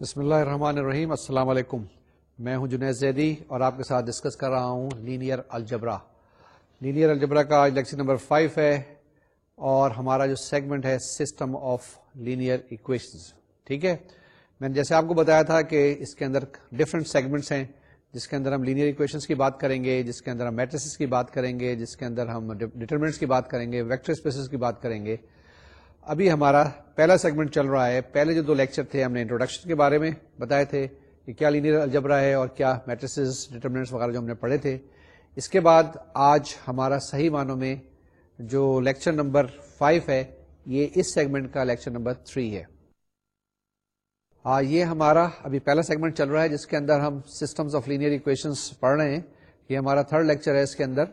بسم اللہ الرحمن الرحیم السلام علیکم میں ہوں جنید زیدی اور آپ کے ساتھ ڈسکس کر رہا ہوں لینئر الجبرا لینئر الجبرا کا لیکچر نمبر فائیو ہے اور ہمارا جو سیگمنٹ ہے سسٹم آف لینئر اکویشنز ٹھیک ہے میں نے جیسے آپ کو بتایا تھا کہ اس کے اندر ڈفرینٹ سیگمنٹس ہیں جس کے اندر ہم لینئر اکویشنز کی بات کریں گے جس کے اندر ہم میٹرسز کی بات کریں گے جس کے اندر ہم ڈیٹرمنٹس کی بات کریں گے ویکٹر اسپیسز کی بات کریں گے ابھی ہمارا پہلا سیگمنٹ چل رہا ہے پہلے جو دو لیکچر تھے ہم نے انٹروڈکشن کے بارے میں بتایا تھے کہ کیا لینئر الجبرا ہے اور کیا میٹرسز ڈٹرمنٹس وغیرہ جو ہم نے پڑھے تھے اس کے بعد آج ہمارا صحیح معنوں میں جو لیکچر نمبر فائیو ہے یہ اس سیگمنٹ کا لیکچر نمبر تھری ہے ہاں، یہ ہمارا ابھی پہلا سیگمنٹ چل رہا ہے جس کے اندر ہم سسٹمس آف لینئر اکویشنس پڑھ رہے ہیں یہ ہمارا تھرڈ لیکچر ہے اس کے اندر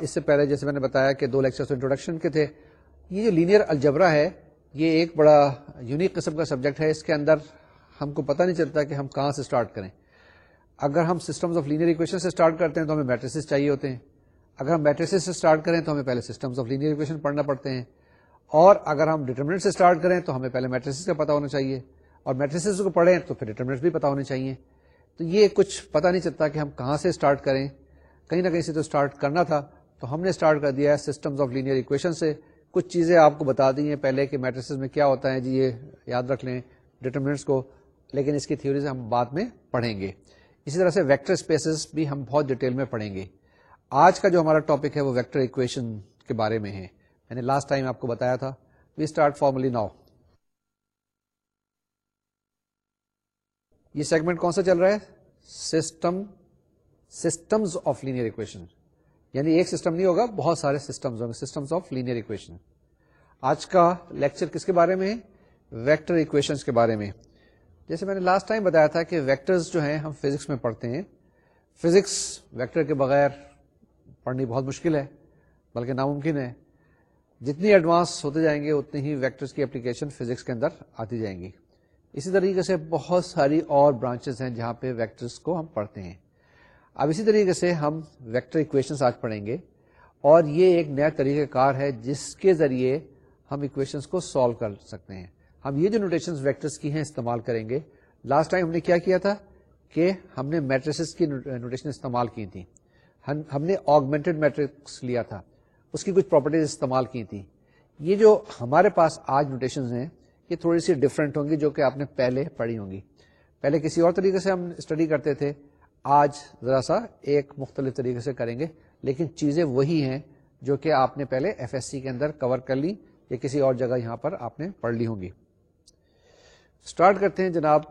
اس سے پہلے جیسے میں نے بتایا کہ دو لیکچر انٹروڈکشن کے تھے یہ جو لینئر الجبرا ہے یہ ایک بڑا یونیک قسم کا سبجیکٹ ہے اس کے اندر ہم کو پتہ نہیں چلتا کہ ہم کہاں سے اسٹارٹ کریں اگر ہم سسٹمز آف لینئر اکویشن سے اسٹارٹ کرتے ہیں تو ہمیں میٹریسز چاہیے ہوتے ہیں اگر ہم میٹریسز سے اسٹارٹ کریں تو ہمیں پہلے سسٹمز آف لینئر اکویشن پڑھنا پڑتے ہیں اور اگر ہم ڈیٹرمنٹ سے اسٹارٹ کریں تو ہمیں پہلے میٹریسز کا پتہ ہونا چاہیے اور میٹریسز کو پڑھیں تو پھر ڈیٹرمنٹس بھی پتا ہونے چاہیے تو یہ کچھ پتا نہیں چلتا کہ ہم کہاں سے اسٹارٹ کریں کہیں نہ کہیں سے تو اسٹارٹ کرنا تھا تو ہم نے اسٹارٹ کر دیا ہے سسٹمز آف لینئر اکویشن سے کچھ چیزیں آپ کو بتا دی ہیں پہلے کہ میٹرسز میں کیا ہوتا ہے جی یہ یاد رکھ لیں ڈیٹرمنٹس کو لیکن اس کی تھیوریز ہم بعد میں پڑھیں گے اسی طرح سے ویکٹر اسپیسز بھی ہم بہت ڈیٹیل میں پڑھیں گے آج کا جو ہمارا ٹاپک ہے وہ ویکٹر اکویشن کے بارے میں ہے میں نے لاسٹ ٹائم آپ کو بتایا تھا وی اسٹارٹ فارملی ناؤ یہ سیگمنٹ کون سا چل رہا ہے system systems of linear equation یعنی ایک سسٹم نہیں ہوگا بہت سارے سسٹمز آف لینئر اکویشن آج کا لیکچر کس کے بارے میں ویکٹر اکویشن کے بارے میں جیسے میں نے لاسٹ ٹائم بتایا تھا کہ ویکٹرز جو ہیں ہم فزکس میں پڑھتے ہیں فزکس ویکٹر کے بغیر پڑھنی بہت مشکل ہے بلکہ ناممکن ہے جتنی ایڈوانس ہوتے جائیں گے اتنی ہی ویکٹرز کی اپلیکیشن فزکس کے اندر آتی جائیں گی اسی طریقے سے بہت ساری اور برانچز ہیں جہاں پہ ویکٹرز کو ہم پڑھتے ہیں اب اسی طریقے سے ہم ویکٹر اکویشن آج پڑھیں گے اور یہ ایک نیا طریقہ کار ہے جس کے ذریعے ہم اکویشنس کو سالو کر سکتے ہیں ہم یہ جو نوٹیشن ویکٹرس کی ہیں استعمال کریں گے لاسٹ ٹائم ہم نے کیا کیا تھا کہ ہم نے میٹرسز کی نوٹیشن استعمال کی تھیں ہم ہم نے آگمنٹڈ میٹرکس لیا تھا اس کی کچھ پراپرٹیز استعمال کی تھیں یہ جو ہمارے پاس آج نوٹیشنز ہیں یہ تھوڑی سی ڈفرینٹ ہوں گی جو کہ آپ نے پہلے پڑھی ہوں گی پہلے کسی اور طریقے سے ہم اسٹڈی کرتے تھے آج ذرا سا ایک مختلف طریقے سے کریں گے لیکن چیزیں وہی ہیں جو کہ آپ نے پہلے ایف ایس سی کے اندر کور کر لی یا کسی اور جگہ یہاں پر آپ نے پڑھ لی ہوں گی اسٹارٹ کرتے ہیں جناب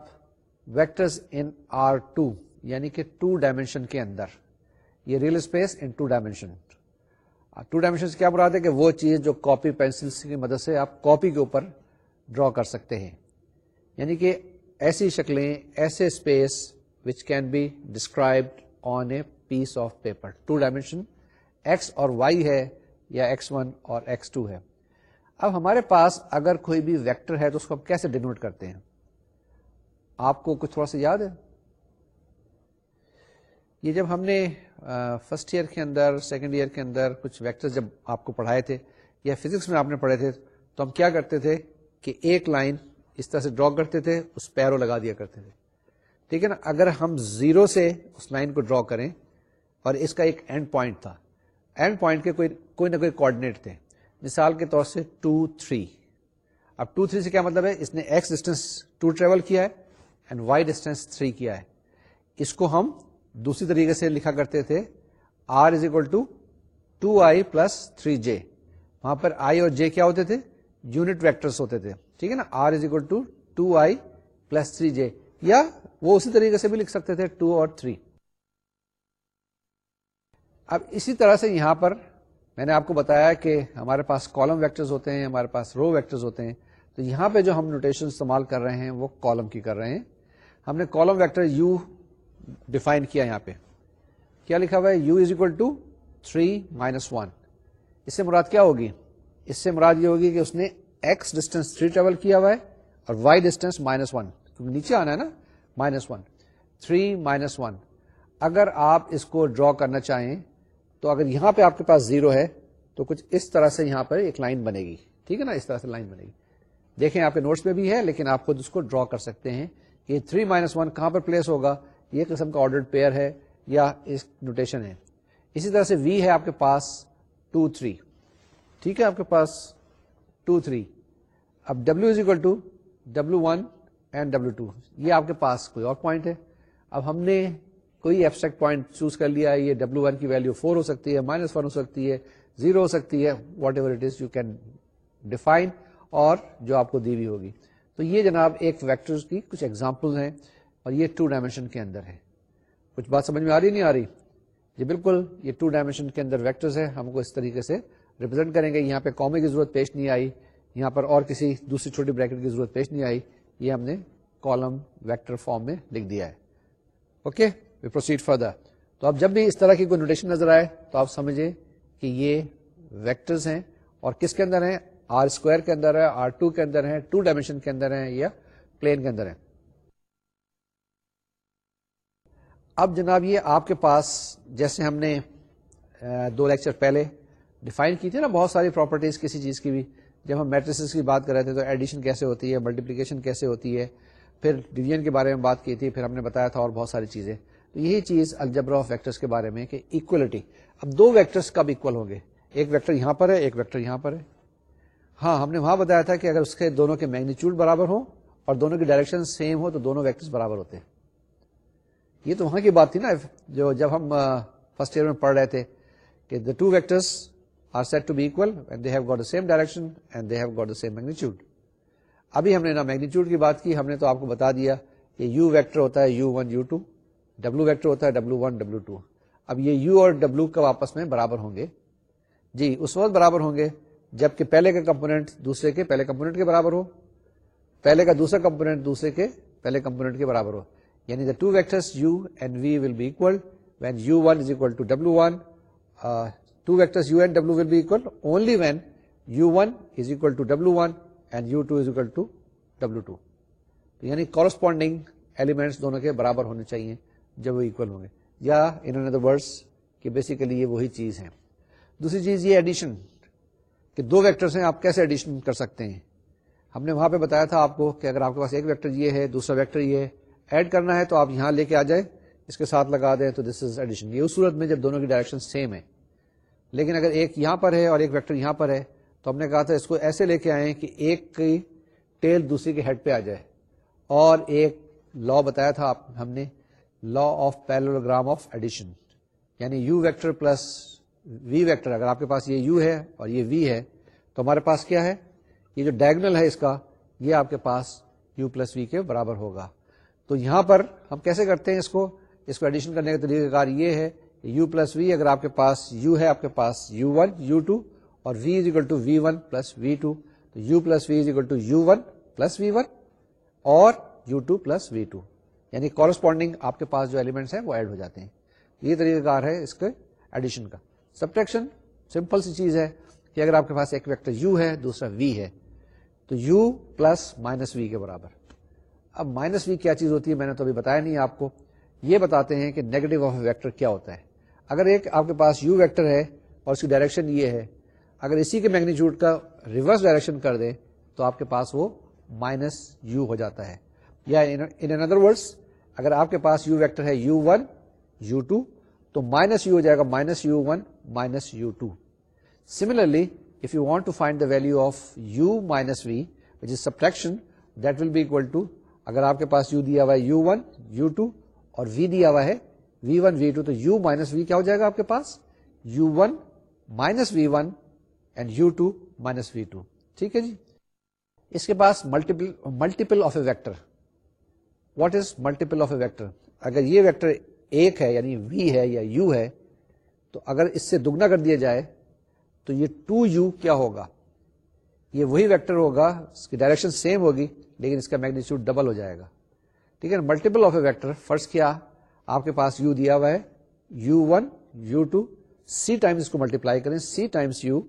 ویکٹرز ان آر ٹو یعنی کہ ٹو ڈائمینشن کے اندر یہ real space in two dimension two dimension کیا مراد ہے کہ وہ چیز جو کاپی پینسل کی مدد سے آپ کاپی کے اوپر ڈرا کر سکتے ہیں یعنی کہ ایسی شکلیں ایسے اسپیس وائی ہے یا ایکس ون اور کچھ تھوڑا سا یاد ہے یہ جب ہم نے فرسٹ ایئر کے اندر سیکنڈ ایئر کے اندر کچھ ویکٹر جب آپ کو پڑھائے تھے یا فزکس میں آپ نے پڑھے تھے تو ہم کیا کرتے تھے کہ ایک لائن اس طرح سے ڈرا کرتے تھے اس پیرو لگا دیا کرتے تھے ٹھیک ہے نا اگر ہم زیرو سے اس لائن کو ڈرا کریں اور اس کا ایک اینڈ پوائنٹ تھا اینڈ پوائنٹ کے کوئی کوئی نہ کوئی کوآڈینیٹ تھے مثال کے طور سے ٹو تھری اب ٹو تھری سے کیا مطلب ہے اس نے ایکس ڈسٹینس ٹو ٹریول کیا ہے اینڈ وائی ڈسٹینس تھری کیا ہے اس کو ہم دوسری طریقے سے لکھا کرتے تھے R is equal to two I plus three J وہاں پر آئی اور جے کیا ہوتے تھے یونٹ ویکٹرس ہوتے تھے ٹھیک ہے نا R is equal to two I plus three J یا وہ اسی طریقے سے بھی لکھ سکتے تھے ٹو اور تھری اب اسی طرح سے یہاں پر میں نے آپ کو بتایا کہ ہمارے پاس کالم ویکٹرز ہوتے ہیں ہمارے پاس رو ویکٹرز ہوتے ہیں تو یہاں پہ جو ہم نوٹیشن استعمال کر رہے ہیں وہ کالم کی کر رہے ہیں ہم نے کالم ویکٹر یو ڈیفائن کیا یہاں پہ کیا لکھا ہوا ہے U is equal to three minus one اس سے مراد کیا ہوگی اس سے مراد یہ ہوگی کہ اس نے ایکس ڈسٹینس تھری ٹریول کیا ہوا ہے اور وائی ڈسٹینس مائنس ون نیچے آنا ہے نا minus one three minus one اگر آپ اس کو ڈرا کرنا چاہیں تو اگر یہاں پہ آپ کے پاس زیرو ہے تو کچھ اس طرح سے یہاں پر ایک لائن بنے گی ٹھیک ہے نا اس طرح سے لائن بنے گی دیکھیں آپ کے نوٹس میں بھی ہے لیکن آپ خود اس کو ڈرا کر سکتے ہیں کہ تھری مائنس ون کہاں پر پلیس ہوگا یہ قسم کا آرڈر پیئر ہے یا اس نوٹیشن ہے اسی طرح سے وی ہے آپ کے پاس ٹو تھری ٹھیک ہے آپ کے پاس ٹو تھری اب W is equal to W one and W two یہ آپ کے پاس کوئی اور پوائنٹ ہے اب ہم نے کوئی ایبسٹریکٹ پوائنٹ چوز کر لیا ہے یہ ڈبلو ون کی ویلو فور ہو سکتی ہے مائنس ون ہو سکتی ہے زیرو ہو سکتی ہے whatever it is you can define اور جو آپ کو دی ہوئی ہوگی تو یہ جناب ایک ویکٹر کی کچھ ایگزامپل ہیں اور یہ ٹو ڈائمینشن کے اندر ہے کچھ بات سمجھ میں آ رہی نہیں آ رہی جی بالکل یہ ٹو ڈائمینشن کے اندر ویکٹرز ہے ہم کو اس طریقے سے ریپرزینٹ کریں گے یہاں پہ کامے کی ضرورت پیش نہیں آئی یہاں پر اور کسی دوسری چھوٹی بریکٹ کی ضرورت پیش نہیں آئی یہ ہم نے کالم ویکٹر فارم میں لکھ دیا ہے اوکے پروسیڈ فردر تو اب جب بھی اس طرح کی کوئی نوٹیشن نظر آئے تو آپ سمجھے کہ یہ ویکٹرز ہیں اور کس کے اندر ہیں آر اسکوائر کے اندر ہے آر ٹو کے اندر ہے ٹو ڈائمینشن کے اندر ہے یا پلین کے اندر ہے اب جناب یہ آپ کے پاس جیسے ہم نے دو لیکچر پہلے ڈیفائن کی تھی نا بہت ساری پراپرٹیز کسی چیز کی بھی جب ہم میٹرس کی بات کر رہے تھے تو ایڈیشن کیسے ہوتی ہے ملٹیپلیکیشن کیسے ہوتی ہے پھر ڈویژن کے بارے میں بات کی تھی پھر ہم نے بتایا تھا اور بہت ساری چیزیں تو یہی چیز الجبرا آف ویکٹرس کے بارے میں کہ اب دو ویکٹرس کب ہوں گے ایک ویکٹر یہاں پر ہے ایک ویکٹر یہاں پر ہے ہاں ہم نے وہاں بتایا تھا کہ اگر اس کے دونوں کے میگنیچیوڈ برابر ہوں اور دونوں کے ڈائریکشن سیم ہو تو دونوں ویکٹرس برابر ہوتے ہیں یہ تو وہاں کی بات تھی نا جو جب ہم فرسٹ ایئر میں پڑھ رہے تھے کہ دا ٹو ویکٹرس برابر ہوں گے جی اس وقت برابر ہوں گے کہ پہلے کا کمپونیٹ دوسرے کے پہلے ہو پہلے کا دوسرا کمپونیٹ دوسرے کے پہلے کمپونیٹ کے برابر ہو یعنی two one W will be equal only when U one is equal to U two double یعنی کورسپونڈنگ ایلیمنٹس دونوں کے برابر ہونے چاہیے جب وہ اکول ہوں گے یا ورڈس کہ بیسیکلی یہ وہی چیز ہے دوسری چیز یہ ایڈیشن کہ دو ویکٹرس ہیں آپ کیسے ایڈیشن کر سکتے ہیں ہم نے وہاں پہ بتایا تھا آپ کو کہ اگر آپ کے پاس ایک ویکٹر یہ ہے دوسرا ویکٹر یہ ہے ایڈ کرنا ہے تو آپ یہاں لے کے آ جائیں اس کے ساتھ لگا دیں تو دس از ایڈیشن یہ اس صورت میں جب دونوں کی ڈائریکشن سیم ہے لیکن اگر ایک یہاں پر ہے اور ایک ویکٹر یہاں پر ہے تو ہم نے کہا تھا اس کو ایسے لے کے آئے کہ ایک کی ٹیل دوسری کے ہیڈ پہ آ جائے اور ایک لا بتایا تھا ہم نے law of parallelogram of addition یعنی U vector plus V vector اگر آپ کے پاس یہ یو ہے اور یہ وی ہے تو ہمارے پاس کیا ہے یہ جو ڈائگنل ہے اس کا یہ آپ کے پاس یو پلس وی کے برابر ہوگا تو یہاں پر ہم کیسے کرتے ہیں اس کو اس کو ایڈیشن کرنے کا طریقہ کار یہ ہے یو پلس وی اگر آپ کے پاس یو ہے آپ کے پاس یو ون یو ٹو اور V is equal to V one plus V two تو U plus V is equal to U one plus V one اور U two plus V two یعنی کورسپونڈنگ آپ کے پاس جو ایلیمنٹس ہیں وہ ایڈ ہو جاتے ہیں یہ طریقہ کار ہے اس کے ایڈیشن کا سبٹیکشن سمپل سی چیز ہے کہ اگر آپ کے پاس ایک ویکٹر یو ہے دوسرا وی ہے تو یو پلس مائنس وی کے برابر اب مائنس وی کیا چیز ہوتی ہے میں نے تو ابھی بتایا نہیں آپ کو یہ بتاتے ہیں کہ نیگیٹو آف ویکٹر کیا ہوتا ہے اگر ایک آپ کے پاس یو ویکٹر ہے اور اس کی ڈائریکشن یہ ہے اگر اسی کے میگنیچیوڈ کا ریورس ڈائریکشن کر دیں تو آپ کے پاس وہ مائنس یو ہو جاتا ہے یا ان اندر ورڈس اگر آپ کے پاس یو ویکٹر ہے یو ون یو ٹو تو مائنس یو ہو جائے گا minus U one minus U two similarly if you want to find the value of U minus V which is subtraction that will be equal to اگر آپ کے پاس u دیا ہوا ہے یو ون یو ٹو اور V دیا ہوا ہے وی ون وی ٹو تو یو مائنس وی کیا ہو جائے گا آپ کے پاس u one minus v one and u two minus v two ٹھیک ہے جی اس کے پاس multiple multiple of a vector what is multiple of a vector اگر یہ ویکٹر ایک ہے یعنی وی ہے یا یو ہے تو اگر اس سے دگنا کر دیا جائے تو یہ ٹو یو کیا ہوگا یہ وہی ویکٹر ہوگا اس کی ڈائریکشن سیم ہوگی لیکن اس کا میگنیچیوڈ ڈبل ہو جائے گا ٹھیک ہے multiple of a vector first کیا آپ کے پاس یو دیا ہوا ہے u one u two c times کو ملٹیپلائی کریں c times u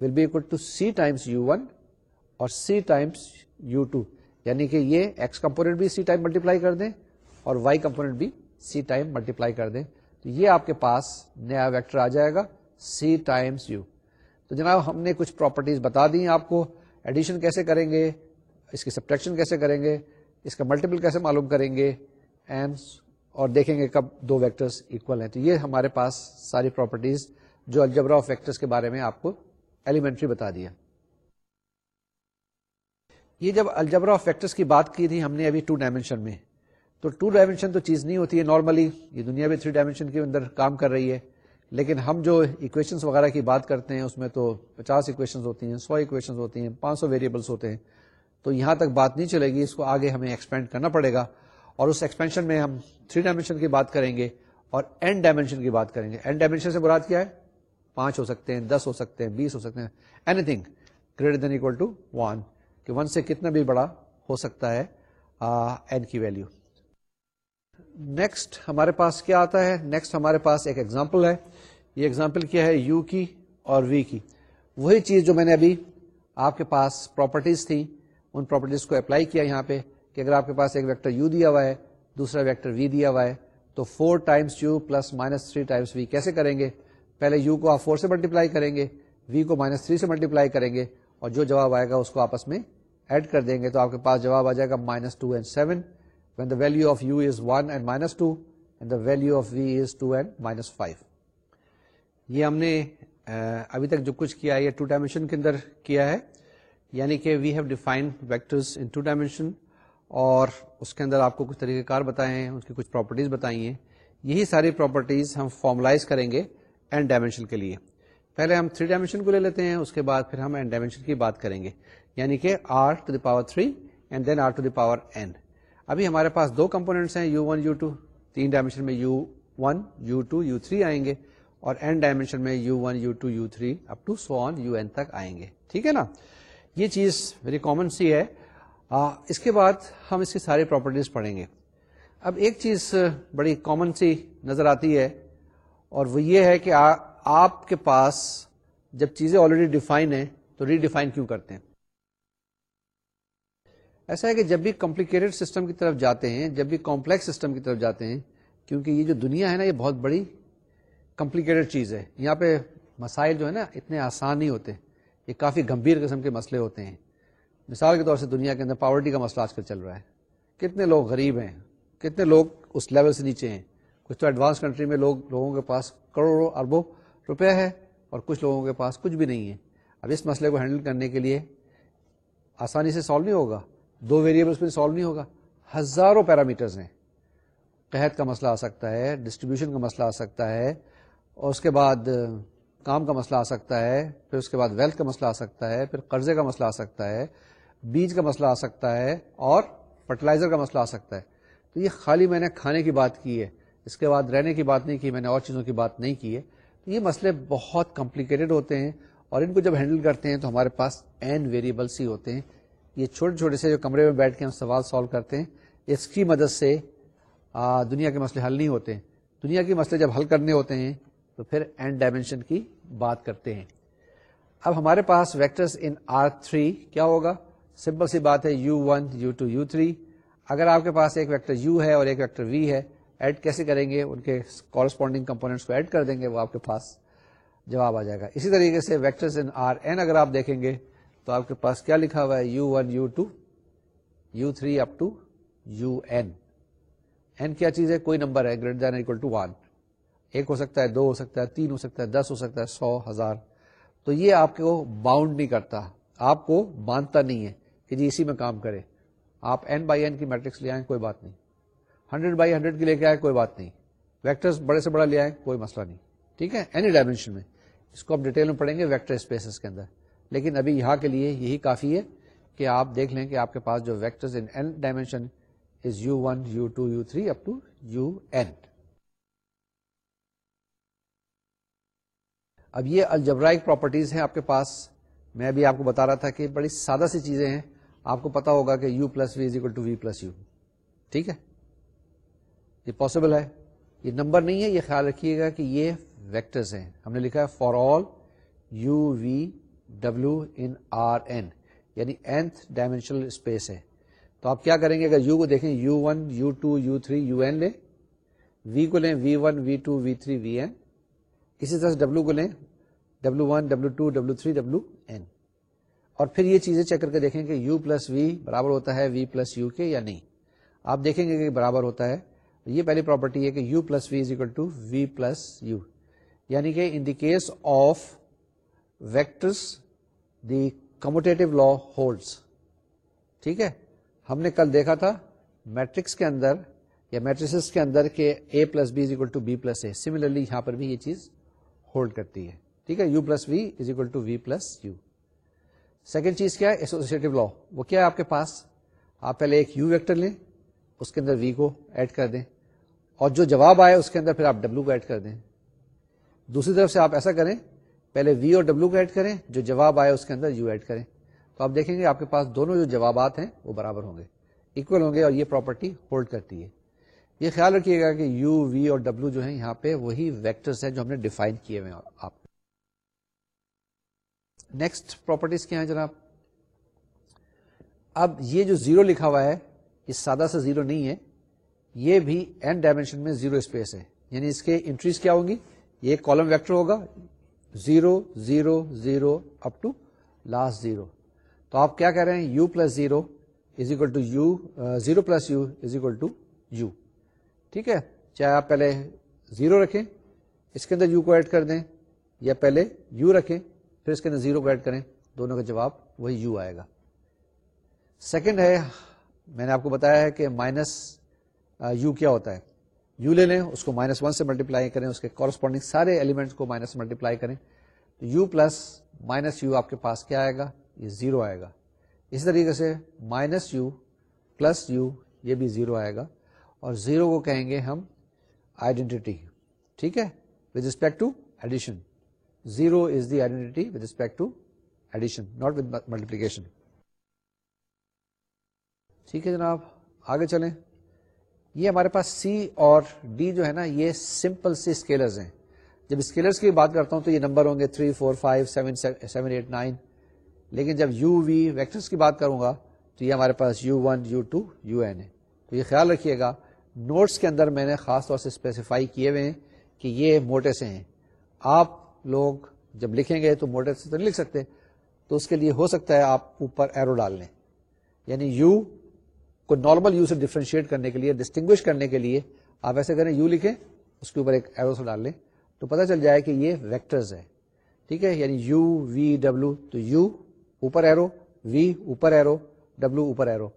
will be equal to c times u one اور سی ٹائمس یو ٹو یعنی کہ یہ ایکس کمپونیٹ بھی سی ٹائم ملٹیپلائی کر دیں اور وائی کمپونیٹ بھی سی ٹائم ملٹی پلائی کر دیں تو یہ آپ کے پاس نیا ویکٹر آ جائے گا سی ٹائمس یو تو جناب ہم نے کچھ پراپرٹیز بتا دی آپ کو ایڈیشن کیسے کریں گے اس کی سبٹیکشن کیسے کریں گے اس کا ملٹیپل کیسے معلوم کریں گے اینڈ اور دیکھیں گے کب دو ویکٹرز اکول ہیں تو یہ ہمارے پاس ساری پراپرٹیز جو الجبرا آف ویکٹرز کے بارے میں آپ کو ایلیمنٹری بتا دیا یہ جب الجبرا آف ویکٹرز کی بات کی تھی ہم نے ابھی ٹو ڈائمینشن میں تو ٹو ڈائمینشن تو چیز نہیں ہوتی ہے نارملی یہ دنیا بھی تھری ڈائمینشن کے اندر کام کر رہی ہے لیکن ہم جو اکویشن وغیرہ کی بات کرتے ہیں اس میں تو پچاس اکویشن ہوتی ہیں سو اکویشن ہوتی ہیں پانچ سو ویریبلس ہوتے ہیں تو یہاں تک بات نہیں چلے گی اس کو آگے ہمیں ایکسپینڈ کرنا پڑے گا اور اس ایکسپینشن میں ہم تھری ڈائمینشن کی بات کریں گے اور این ڈائمینشن کی بات کریں گے این ڈائمینشن سے براد کیا ہے پانچ ہو سکتے ہیں دس ہو سکتے ہیں بیس ہو سکتے ہیں anything greater than equal to one کہ ون سے کتنا بھی بڑا ہو سکتا ہے این کی نیکسٹ ہمارے پاس کیا آتا ہے نیکسٹ ہمارے پاس ایک ایگزامپل ہے یہ ایگزامپل کیا ہے یو کی اور وی کی وہی چیز جو میں نے ابھی آپ کے پاس پراپرٹیز تھیں ان پراپرٹیز کو اپلائی کیا یہاں پہ کہ اگر آپ کے پاس ایک ویکٹر یو دیا ہوا ہے دوسرا ویکٹر وی دیا ہوا ہے تو four times u plus minus three times v کیسے کریں گے پہلے یو کو آپ فور سے ملٹیپلائی کریں گے وی کو مائنس تھری سے ملٹیپلائی کریں گے اور جو جواب آئے گا اس کو آپس میں ایڈ کر دیں گے تو آپ کے پاس جواب آ جائے گا minus two and seven when the value of u is one and minus two and the value of v is two and minus five یہ ہم نے ابھی تک جو کچھ کیا یہ ٹو ڈائمینشن کے اندر کیا ہے یعنی کہ we have defined in two dimension اور اس کے اندر آپ کو کچھ طریقہ کار بتائے ہیں اس کی کچھ پراپرٹیز بتائی ہیں یہی ساری پراپرٹیز ہم فارملائز کریں گے اینڈ ڈائمینشن کے لیے پہلے ہم تھری ڈائمینشن کو لے لیتے ہیں اس کے بعد پھر ہم اینڈ ڈائمینشن کی بات کریں گے یعنی کہ r to the power three and then r to the power n ابھی ہمارے پاس دو کمپونیٹس ہیں یو ون یو ٹو تین ڈائمینشن میں u one u two u three آئیں گے اور این ڈائمینشن میں u one u two u three on u n تک آئیں گے ٹھیک ہے نا یہ چیز ویری کامن سی ہے ہاں، اس کے بعد ہم اس کی ساری پراپرٹیز پڑھیں گے اب ایک چیز بڑی کامن سی نظر آتی ہے اور وہ یہ ہے کہ آپ کے پاس جب چیزیں آلریڈی ڈیفائن ہیں تو ری ڈیفائن کیوں کرتے ہیں ایسا ہے کہ جب بھی کمپلیکیٹڈ سسٹم کی طرف جاتے ہیں جب بھی کمپلیکس سسٹم کی طرف جاتے ہیں کیونکہ یہ جو دنیا ہے نا یہ بہت بڑی کمپلیکیٹڈ چیز ہے یہاں پہ مسائل جو ہے نا اتنے آسان نہیں ہوتے یہ کافی گمبھیر قسم کے مسئلے ہوتے ہیں مثال کے طور سے دنیا کے اندر پاورٹی کا مسئلہ آج کل چل رہا ہے کتنے لوگ غریب ہیں کتنے لوگ اس لیول سے نیچے ہیں کچھ تو ایڈوانس کنٹری میں لوگ لوگوں کے پاس کروڑوں اربوں روپے ہے اور کچھ لوگوں کے پاس کچھ بھی نہیں ہے اب اس مسئلے کو ہینڈل کرنے کے لیے آسانی سے سالو نہیں ہوگا دو ویریبلس میں سالو نہیں ہوگا ہزاروں پیرامیٹرز ہیں قحط کا مسئلہ آ سکتا ہے ڈسٹریبیوشن کا مسئلہ آ سکتا ہے اور اس کے بعد کام کا مسئلہ آ سکتا ہے پھر اس کے بعد ویلتھ کا مسئلہ آ سکتا ہے پھر قرضے کا مسئلہ آ سکتا ہے بیج کا مسئلہ آ سکتا ہے اور فرٹیلائزر کا مسئلہ آ سکتا ہے تو یہ خالی میں نے کھانے کی بات کی ہے اس کے بعد رہنے کی بات نہیں کی میں نے اور چیزوں کی بات نہیں کی ہے تو یہ مسئلے بہت کمپلیکیٹڈ ہوتے ہیں اور ان کو جب ہینڈل کرتے ہیں تو ہمارے پاس این ویریبلس ہی ہوتے ہیں یہ چھوٹے چھوٹے سے جو کمرے میں بیٹھ کے ہم سوال سالو کرتے ہیں اس کی مدد سے دنیا کے مسئلے حل نہیں ہوتے ہیں دنیا کے مسئلے جب حل کرنے ہوتے ہیں تو پھر این ڈائمینشن کی بات کرتے ہیں اب ہمارے پاس ویکٹرس ان آر تھری کیا ہوگا سمپل سی بات ہے u one u two u three اگر آپ کے پاس ایک ویکٹر یو ہے اور ایک ویکٹر وی ہے ایڈ کیسے کریں گے ان کے کورسپونڈنگ کمپوننٹس کو ایڈ کر دیں گے وہ آپ کے پاس جواب آ جائے گا اسی طریقے سے ویکٹرز ان آر این اگر آپ دیکھیں گے تو آپ کے پاس کیا لکھا ہوا ہے u one u two u three up to u n n کیا چیز ہے کوئی نمبر ہے greater than equal to one ایک ہو سکتا ہے دو ہو سکتا ہے تین ہو سکتا ہے دس ہو سکتا ہے سو ہزار تو یہ آپ کو باؤنڈ نہیں کرتا آپ کو باندھتا نہیں ہے کہ جی اسی میں کام کرے آپ این بائی این کی میٹرکس لے آئیں کوئی بات نہیں ہنڈریڈ بائی ہنڈریڈ کی لے کے آئے کوئی بات نہیں ویکٹر بڑے سے بڑا لے آئے کوئی مسئلہ نہیں ٹھیک ہے اینی ڈائمینشن میں اس کو آپ ڈیٹیل میں پڑھیں گے ویکٹر اسپیسز کے اندر لیکن ابھی یہاں کے لیے یہی کافی ہے کہ آپ دیکھ لیں کہ آپ کے پاس جو is u two u three up to u اب یہ الجبرائک پراپرٹیز ہیں آپ کے پاس میں ابھی آپ کو بتا رہا تھا کہ بڑی سادہ سی چیزیں ہیں آپ کو پتا ہوگا کہ u plus v is equal to v plus u ٹھیک ہے یہ پاسبل ہے یہ نمبر نہیں ہے یہ خیال رکھیے گا کہ یہ ویکٹرز ہیں ہم نے لکھا ہے for all you V W in are N یعنی اینتھ ڈائمینشنل اسپیس ہے تو آپ کیا کریں گے اگر یو کو دیکھیں U one U two U three U n لیں وی کو لیں V one V two V three V n اسی طرح سے ڈبلو کو لیں W one W two W W three n اور پھر یہ چیزیں چیک کر کے دیکھیں کہ یو پلس وی برابر ہوتا ہے وی پلس یو کے یا نہیں آپ دیکھیں گے کہ برابر ہوتا ہے یہ پہلی پراپرٹی ہے کہ u plus v is equal to v plus u یعنی کہ ان the case of vectors the commutative ہے ہم نے کل دیکھا تھا میٹرکس کے اندر یا میٹرس کے اندر a a plus plus b b is equal to similarly یہاں پر بھی یہ چیز ہولڈ کرتی ہے ٹھیک ہے u plus v is equal to v plus u second چیز کیا ہے ایسوسیٹو لا وہ کیا ہے آپ کے پاس آپ پہلے ایک یو ویکٹر لیں اس کے اندر وی کو ایڈ کر دیں اور جو جواب آئے اس کے اندر پھر آپ ڈبلو کو ایڈ کر دیں دوسری طرف سے آپ ایسا کریں پہلے وی اور ڈبلو کو ایڈ کریں جو جواب آئے اس کے اندر یو ایڈ کریں تو آپ دیکھیں گے آپ کے پاس دونوں جو جوابات ہیں وہ برابر ہوں گے اکول ہوں گے اور یہ پراپرٹی ہولڈ کرتی ہے یہ خیال رکھیے گا کہ یو وی اور ڈبلو جو ہے یہاں پہ وہی ویکٹرس ہیں جو ہم نے ڈیفائن کیے ہوئے آپ نیکسٹ پراپرٹیز کیا ہیں جناب اب یہ جو زیرو لکھا ہوا ہے یہ سادہ سا زیرو نہیں ہے یہ بھی این ڈائمینشن میں زیرو اسپیس ہے یعنی اس کے انٹریز کیا ہوں گی یہ کالم ویکٹر ہوگا zero zero zero up to last zero تو آپ کیا کہہ رہے ہیں u plus zero is equal to u zero plus u is equal to u ٹھیک ہے چاہے آپ پہلے زیرو رکھیں اس کے اندر یو کو ایڈ کر دیں یا پہلے یو رکھیں پھر اس کے اندر زیرو کو ایڈ کریں دونوں کا جواب وہی یو آئے گا سیکنڈ ہے میں نے آپ کو بتایا ہے کہ مائنس یو کیا ہوتا ہے یو لے لیں اس کو مائنس ون سے ملٹیپلائی کریں اس کے کورسپونڈنگ سارے ایلیمنٹس کو مائنس ملٹیپلائی کریں تو یو پلس مائنس یو آپ کے پاس کیا آئے گا یہ زیرو آئے گا اسی طریقے سے مائنس یو پلس یو یہ بھی زیرو آئے گا اور زیرو کو کہیں گے ہم آئیڈینٹی ٹھیک ہے with respect to addition zero is the identity with respect to addition not with multiplication ٹھیک ہے جناب آگے چلیں یہ ہمارے پاس سی اور ڈی جو ہے نا یہ سمپل سے اسکیلرز ہیں جب اسکیلرز کی بات کرتا ہوں تو یہ نمبر ہوں گے three four five seven seven eight nine لیکن جب یو وی ویکٹرس کی بات کروں گا تو یہ ہمارے پاس u one u two u n ہے تو یہ خیال رکھیے گا نوٹس کے اندر میں نے خاص طور سے اسپیسیفائی کیے ہوئے ہیں کہ یہ موٹے سے ہیں آپ لوگ جب لکھیں گے تو موٹر سے تو نہیں لکھ سکتے تو اس کے لیے ہو سکتا ہے آپ اوپر ایرو ڈال لیں یعنی یو کو نارمل یو سے ڈیفرینشیٹ کرنے کے لیے ڈسٹنگوش کرنے کے لیے آپ ایسے کریں یو لکھیں اس کے اوپر ایک ایرو سے ڈال لیں تو پتہ چل جائے کہ یہ ویکٹرز ہے ٹھیک ہے یعنی یو وی ڈبلو تو یو اوپر ایرو وی اوپر ایرو ڈبلو اوپر ایرو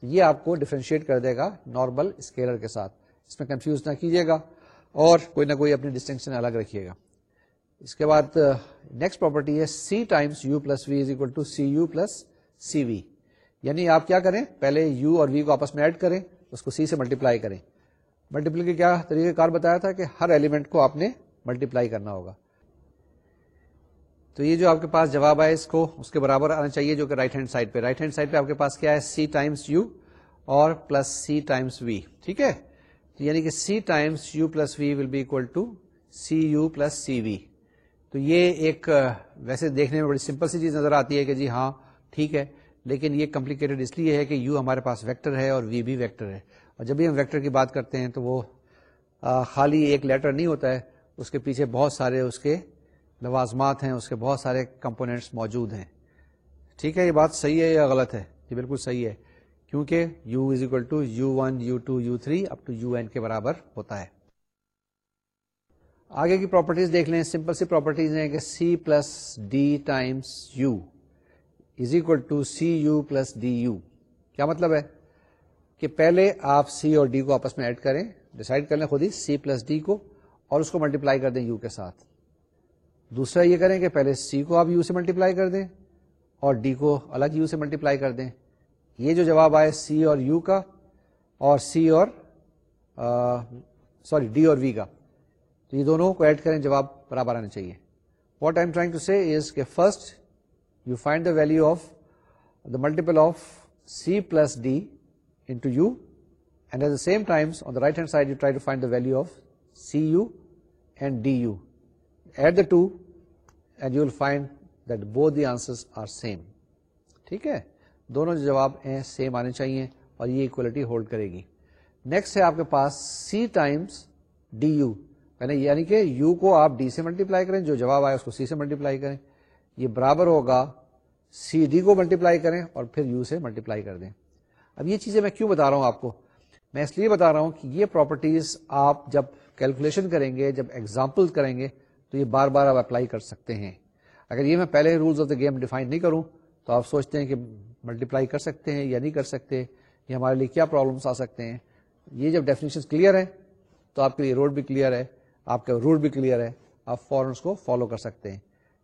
تو یہ آپ کو ڈیفرینشیٹ کر دے گا نارمل اسکیلر کے ساتھ اس میں کنفیوز نہ کیجیے گا اور کوئی نہ کوئی اپنی ڈسٹنکشن الگ رکھیے گا اس کے بعد نیکسٹ پراپرٹی ہے c times u plus v is equal to c u plus c v یعنی آپ کیا کریں پہلے یو اور وی کو آپس میں ایڈ کریں اس کو سی سے ملٹیپلائی کریں ملٹیپل کے کیا طریقہ کار بتایا تھا کہ ہر ایلیمنٹ کو آپ نے ملٹیپلائی کرنا ہوگا تو یہ جو آپ کے پاس جواب ہے اس کو اس کے برابر آنا چاہیے جو کہ رائٹ ہینڈ سائڈ پہ رائٹ ہینڈ سائڈ پہ آپ کے پاس کیا ہے سی ٹائمس یو اور پلس سی ٹائمس وی ٹھیک ہے یعنی کہ c times u plus v will be equal to c u plus c v تو یہ ایک ویسے دیکھنے میں بڑی سمپل سی چیز نظر آتی ہے کہ جی ہاں ٹھیک ہے لیکن یہ کمپلیکیٹڈ اس لیے ہے کہ یو ہمارے پاس ویکٹر ہے اور وی بھی ویکٹر ہے اور جب بھی ہم ویکٹر کی بات کرتے ہیں تو وہ خالی ایک لیٹر نہیں ہوتا ہے اس کے پیچھے بہت سارے اس کے لوازمات ہیں اس کے بہت سارے کمپوننٹس موجود ہیں ٹھیک ہے یہ بات صحیح ہے یا غلط ہے یہ بالکل صحیح ہے کیونکہ u is equal to u one u two u three up to u n کے برابر ہوتا ہے آگے کی پراپرٹیز دیکھ لیں سمپل سی پراپرٹیز ہیں کہ c plus d times u is equal to c u plus d u کیا مطلب ہے کہ پہلے آپ سی اور ڈی کو آپس میں ایڈ کریں ڈسائڈ کر لیں خود ہی سی پلس ڈی کو اور اس کو ملٹیپلائی کر دیں یو کے ساتھ دوسرا یہ کریں کہ پہلے سی کو آپ یو سے ملٹیپلائی کر دیں اور ڈی کو الگ یو سے ملٹیپلائی کر دیں یہ جو جواب آئے سی اور یو کا اور سی اور سوری ڈی اور وی کا یہ دونوں کو ایڈ کریں جواب برابر آنا چاہیے what I trying to is کے first you find the value of the multiple of c plus d u and at the same time the right hand side you try to find the value of c u and d u at the two and you will find that both the answer are same ٹھیک ہے دونوں جواب ہیں same آنے چاہیے اور یہ equality hold کرے گی نیکسٹ ہے آپ کے پاس سی ٹائمس ڈی یو پہلے یعنی کہ یو کو آپ ڈی سے ملٹیپلائی کریں جو جواب آئے اس کو سی سے ملٹیپلائی کریں یہ برابر ہوگا سی ڈی کو ملٹیپلائی کریں اور پھر یو سے ملٹیپلائی کر دیں اب یہ چیزیں میں کیوں بتا رہا ہوں آپ کو میں اس لیے بتا رہا ہوں کہ یہ پراپرٹیز آپ جب کیلکولیشن کریں گے جب ایگزامپل کریں گے تو یہ بار بار آپ اپلائی کر سکتے ہیں اگر یہ میں پہلے rules of the game define نہیں کروں تو آپ سوچتے ہیں کہ ملٹیپلائی کر سکتے ہیں یا نہیں کر سکتے یا ہمارے لیے کیا پرابلمس آ سکتے ہیں یہ جب ڈیفینیشن کلیئر ہیں تو آپ کے لیے روڈ بھی کلیئر ہے آپ کا رول بھی کلیئر ہے آپ فورنس کو فالو کر سکتے ہیں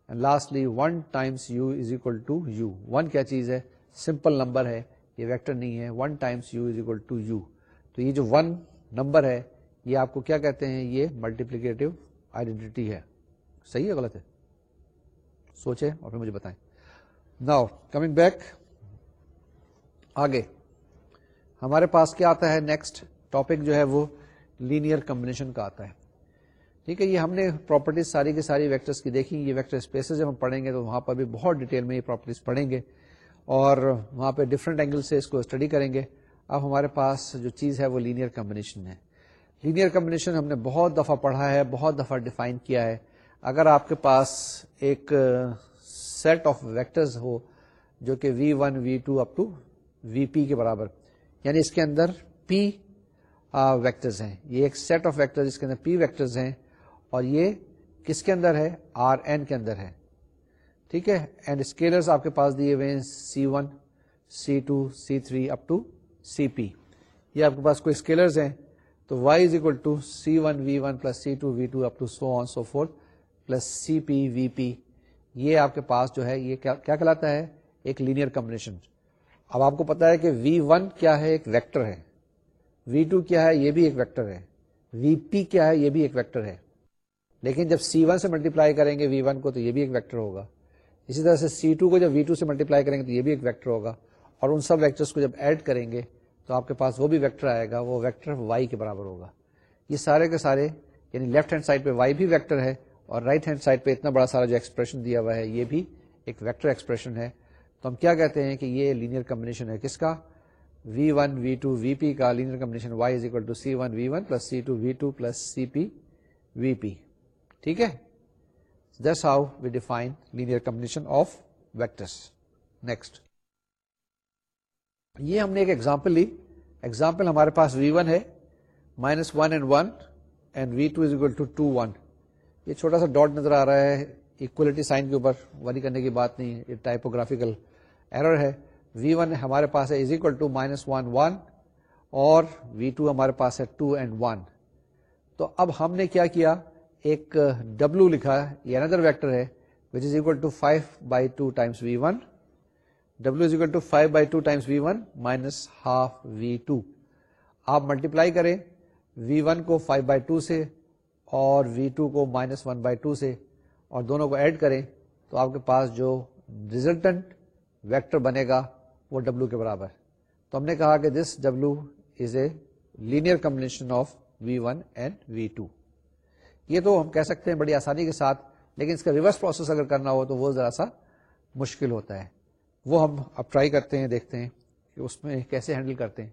and lastly one times u is equal to u one کیا چیز ہے سمپل نمبر ہے یہ ویکٹر نہیں ہے one times u is equal to u تو یہ جو ون نمبر ہے یہ آپ کو کیا کہتے ہیں یہ ملٹیپلیکیٹو آئیڈینٹی ہے صحیح ہے غلط ہے سوچے اور پھر مجھے بتائیں ناؤ کمنگ بیک آگے ہمارے پاس کیا آتا ہے نیکسٹ ٹاپک جو ہے وہ لینئر کمبنیشن کا آتا ہے ٹھیک ہے یہ ہم نے پراپرٹیز ساری کے ساری ویکٹرس کی دیکھی یہ ویکٹر اسپیسز جب ہم پڑھیں گے تو وہاں پر بھی بہت ڈیٹیل میں یہ پراپرٹیز پڑھیں گے اور وہاں پہ ڈفرنٹ اینگل سے اس کو اسٹڈی کریں گے اب ہمارے پاس جو چیز ہے وہ لینئر کمبنیشن ہے لینئر کمبنیشن ہم نے بہت دفعہ پڑھا ہے بہت دفعہ ڈیفائن کیا ہے اگر آپ کے پاس ایک سیٹ آف ویکٹرز ہو جو کہ v one v two up to v p کے برابر یعنی اس کے اندر پی ویکٹرز ہیں یہ ایک set of vector p vectors ہیں اور یہ کس کے اندر ہے آر این کے اندر ہے ٹھیک ہے اینڈ اسکیلرس آپ کے پاس دیے ہوئے ہیں c one c two c three up to c p یہ آپ کے پاس کوئی اسکیلرز ہیں تو y is equal to c one v one plus c two v two up to so on so four plus c p v p یہ آپ کے پاس جو ہے یہ کیا کہلاتا ہے ایک لینئر کمبنیشن اب آپ کو پتا ہے کہ وی ون کیا ہے ایک ویکٹر ہے وی ٹو کیا ہے یہ بھی ایک ویکٹر ہے وی پی کیا ہے یہ بھی ایک ویکٹر ہے لیکن جب سی ون سے ملٹیپلائی کریں گے وی ون کو تو یہ بھی ایک ویکٹر ہوگا اسی طرح سے سی ٹو کو جب وی ٹو سے ملٹیپلائی کریں گے تو یہ بھی ایک ویکٹر ہوگا اور ان سب ویکٹرس کو جب ایڈ کریں گے تو آپ کے پاس وہ بھی ویکٹر آئے گا وہ ویکٹر وائی کے برابر ہوگا یہ سارے کے سارے یعنی لیفٹ ہینڈ سائڈ پہ وائی بھی ویکٹر ہے اور رائٹ ہینڈ سائڈ پہ اتنا بڑا سارا جو ایکسپریشن دیا ہوا ہے یہ بھی ایک ویکٹر ایکسپریشن ہے تو ہم کیا کہتے ہیں کہ یہ لینئر کمبنیشن ہے کس کا وی ون وی ٹو وی پی کا linear combination y is equal to c one v one plus c two v two plus c p v p ٹھیک ہے this how we define linear combination of next یہ ہم نے ایک example لی example ہمارے پاس وی ون ہے minus one and one and v two is equal to two one یہ چھوٹا سا ڈاٹ نظر آ رہا ہے اکولیٹی سائن کے اوپر وری کرنے کی بات نہیں یہ ٹائپوگرافیکل ایرر ہے وی ون ہمارے پاس ہے is equal to minus one one اور وی ٹو ہمارے پاس ہے ٹو اینڈ ون تو اب ہم نے کیا کیا ایک ڈبلو لکھا یہ اندر ویکٹر ہے which is equal to five by two times v one W is equal to five by two times v one minus half v two آپ ملٹیپلائی کریں وی ون کو فائیو بائی ٹو سے اور وی two کو minus one by two سے اور دونوں کو ایڈ کریں تو آپ کے پاس جو ریزلٹنٹ ویکٹر بنے گا وہ ڈبلو کے برابر ہے تو ہم نے کہا کہ this W is a linear combination of v one and v two یہ تو ہم کہہ سکتے ہیں بڑی آسانی کے ساتھ لیکن اس کا ریورس پروسیس اگر کرنا ہو تو وہ ذرا سا مشکل ہوتا ہے وہ ہم اب ٹرائی کرتے ہیں دیکھتے ہیں کہ اس میں کیسے ہینڈل کرتے ہیں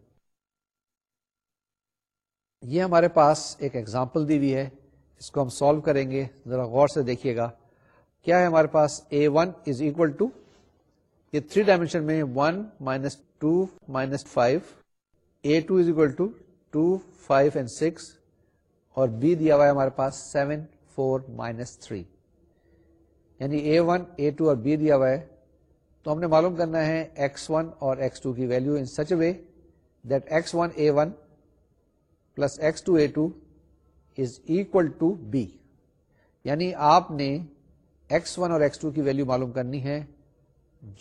یہ ہمارے پاس ایک ایگزامپل دی ہوئی ہے اس کو ہم سالو کریں گے ذرا غور سے دیکھیے گا کیا ہے ہمارے پاس a one is equal to یہ تھری ڈائمینشن میں one minus two minus five a two is equal to two five and six اور بی دیا ہوا ہے ہمارے پاس سیون فور مائنس تھری یعنی اے ون اے ٹو اور بی دیا ہوا ہے تو ہم نے معلوم کرنا ہے ایکس ایکس ون اور ٹو کی value in such way that x x one one a a plus two two is equal to b یعنی آپ نے ایکس ون اور ایکس ٹو کی ویلو معلوم کرنی ہے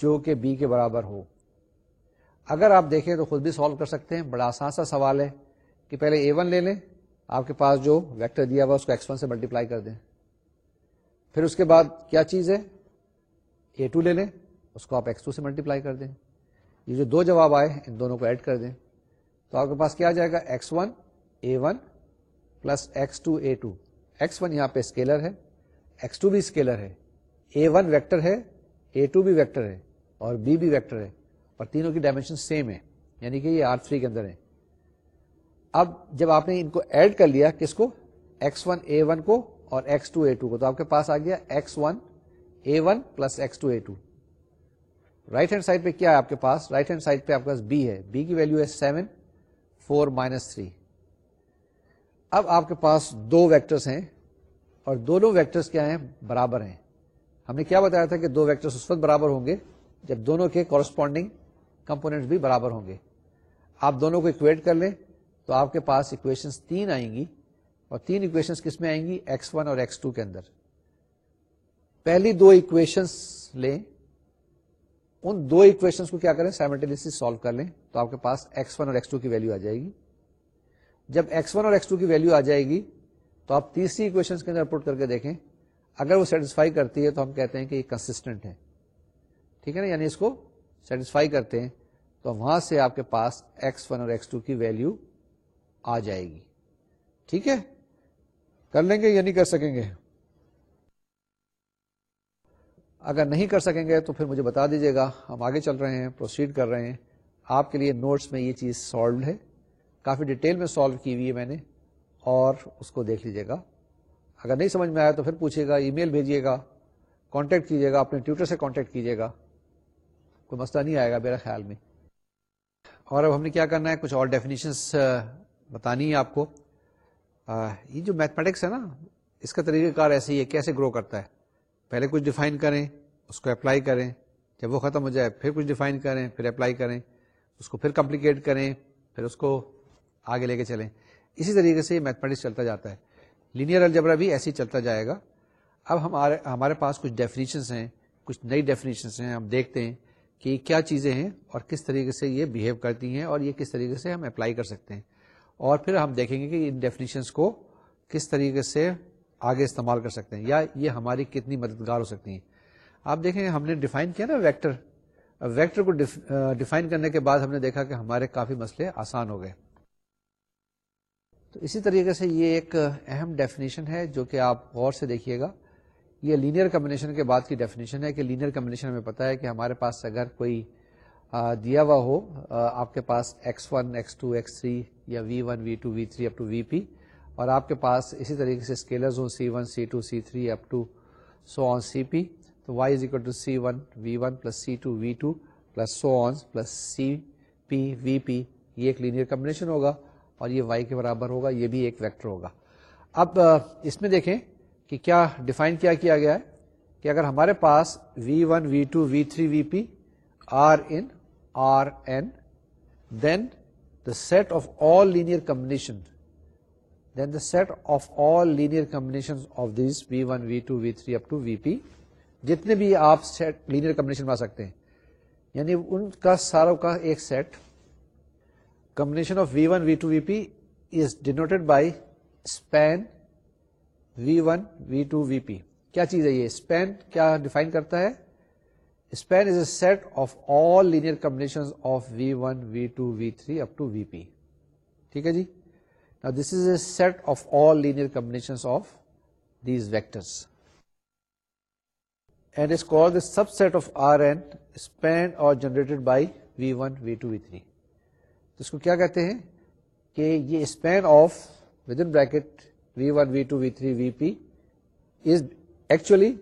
جو کہ بی کے برابر ہو اگر آپ دیکھیں تو خود بھی سالو کر سکتے ہیں بڑا آسان سا سوال ہے کہ پہلے اے ون لے لیں آپ کے پاس جو ویکٹر دیا ہوا اس کو ایکس ون سے ملٹی پلائی کر دیں پھر اس کے بعد کیا چیز ہے اے ٹو لے لیں اس کو آپ ایکس ٹو سے ملٹی پلائی کر دیں یہ جو دو جواب آئے ان دونوں کو ایڈ کر دیں تو آپ کے پاس کیا جائے گا x one a one plus x two a two x one یہاں پہ اسکیلر ہے ایکس ٹو بھی اسکیلر ہے اے ون ویکٹر ہے اے ٹو بھی ویکٹر ہے اور بی بھی ویکٹر ہے اور تینوں کی ڈائمینشن سیم ہے یعنی کہ یہ آر تھری کے اندر ہے اب جب آپ نے ان کو ایڈ کر لیا کس کو ایکس ون اے ون کو اور ایکس ٹو اے ٹو کو تو آپ کے پاس آ گیا x one a one plus x two a two right hand side پہ کیا ہے آپ کے پاس رائٹ ہینڈ سائڈ پہ آپ کے پاس بی ہے بی کی ویلو ہے سیون فور مائنس تھری اب آپ کے پاس دو ویکٹرس ہیں اور دونوں ویکٹرس کیا ہیں برابر ہیں ہم نے کیا بتایا تھا کہ دو ویکٹرس اس وقت برابر ہوں گے جب دونوں کے کورسپونڈنگ کمپونیٹ بھی برابر ہوں گے آپ دونوں کو اکویٹ کر لیں تو آپ کے پاس اکویشن تین آئیں گی اور تین اکویشن کس میں آئیں گی ایکس ون اور ایکس ٹو کے اندر پہلی دو اکویشن لیں ان دو اکویشنس کو کیا کریں سیم سالو کر لیں تو آپ کے پاس ایکس ون اور ایکس ٹو کی آ جائے گی جب ایکس ون اور ایکس ٹو کی ویلو آ جائے گی تو آپ تیسری اکویشن کے اندر پوٹ کر کے دیکھیں اگر وہ سیٹسفائی کرتی ہے تو ہم کہتے ہیں کہ یہ کنسٹنٹ ہے ٹھیک ہے نا یعنی اس کو سیٹسفائی کرتے ہیں تو وہاں سے آپ کے پاس ایکس ون اور ایکس ٹو کی ویلو آ جائے گی ٹھیک ہے کر لیں گے یا نہیں کر سکیں گے اگر نہیں کر سکیں گے تو پھر مجھے بتا دیجیے گا ہم آگے چل رہے ہیں پروسیڈ کر رہے ہیں آپ کے لیے نوٹس میں یہ چیز سالوڈ ہے کافی ڈیٹیل میں سالو کی ہوئی ہے میں نے اور اس کو دیکھ لیجیے گا اگر نہیں سمجھ میں آیا تو پھر پوچھیے گا ای میل بھیجیے گا کانٹیکٹ کیجیے گا اپنے ٹویٹر سے کانٹیکٹ کیجیے گا کوئی مسئلہ نہیں آئے گا میرا خیال میں اور اب ہم نے کیا کرنا ہے کچھ اور ڈیفینیشنس بتانی ہے آپ کو یہ جو میتھمیٹکس ہے نا اس کا طریقہ کار ایسے ہی ہے کیسے گرو کرتا ہے پہلے کچھ ڈیفائن کریں اس کو اپلائی کریں جب وہ ختم ہو جائے پھر کچھ ڈیفائن کریں پھر اپلائی کریں اس کو پھر کمپلیکیٹ کریں پھر اس کو آگے لے کے چلیں اسی طریقے سے یہ میتھمیٹکس چلتا جاتا ہے لینئر الجبرا بھی ایسے ہی چلتا جائے گا اب ہمارے ہمارے پاس کچھ ڈیفینیشنس ہیں کچھ نئی ڈیفینیشنس ہیں ہم دیکھتے ہیں کہ کیا چیزیں ہیں اور کس طریقے سے یہ بیہیو کرتی ہیں اور یہ کس طریقے سے ہم اپلائی کر سکتے ہیں اور پھر ہم دیکھیں گے کہ ان ڈیفینیشنس کو کس طریقے سے آگے استعمال کر سکتے ہیں یا یہ ہماری کتنی مددگار ہو سکتی ہیں آپ دیکھیں ہم نے ڈیفائن کیا نا ویکٹر ویکٹر کو ڈیفائن کرنے کے بعد ہم نے دیکھا کہ ہمارے کافی مسئلے آسان ہو گئے تو اسی طریقے سے یہ ایک اہم ڈیفینیشن ہے جو کہ آپ غور سے دیکھیے گا یہ لینئر کمبنیشن کے بعد کی ڈیفینیشن ہے کہ لینئر کمبنیشن ہمیں پتا ہے کہ ہمارے پاس اگر کوئی دیا ہوا ہو آپ کے پاس x one x two x three یا v one v two v three up to v p اور آپ کے پاس اسی طریقے سے اسکیلرز ہوں c one c two c three up to so on c p تو y is equal to c one v one plus c two v two plus so on plus c p v p یہ ایک linear combination ہوگا اور یہ Y کے برابر ہوگا یہ بھی ایک ویکٹر ہوگا اب اس میں دیکھیں کہ کیا ڈیفائن کیا کیا گیا ہے کہ اگر ہمارے پاس v one v two v three v p are in R n then the set of all linear combination then the set of all linear combination of this v one v two v three up to v p جتنے بھی آپ set linear combination بنا سکتے ہیں یعنی ان کا ساروں کا ایک set combination of v one v two v p is denoted by span v one v two v p کیا چیز ہے یہ اسپین کیا ڈیفائن کرتا ہے span set of all v three اپنے subset of R and span generated by v one v two three اس کو کیا کہتے ہیں کہ یہ span of within bracket v one v two v three v is actually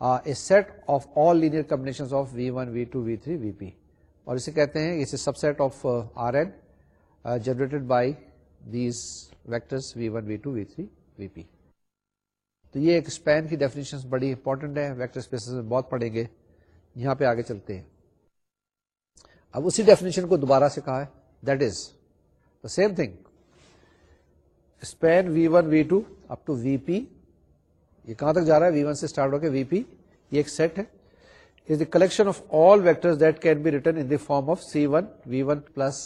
a set of all linear combination of v one v two v three v p اور اسے کہتے ہیں اسے subset of R n generated by these vectors v one v two v three v p تو یہ ایک span کی definition بڑی امپورٹنٹ ہے ویکٹر اسپیسز میں بہت پڑھیں گے یہاں پہ آگے چلتے ہیں اب اسی ڈیفینیشن کو دوبارہ سے کہا ہے that is the same thing span v one v two up to v p یہ کہاں تک جا رہا ہے وی ون سے اسٹارٹ ہو کے وی پی یہ ایک سیٹ ہے is the collection of all vector that can be written in the form of c one v one plus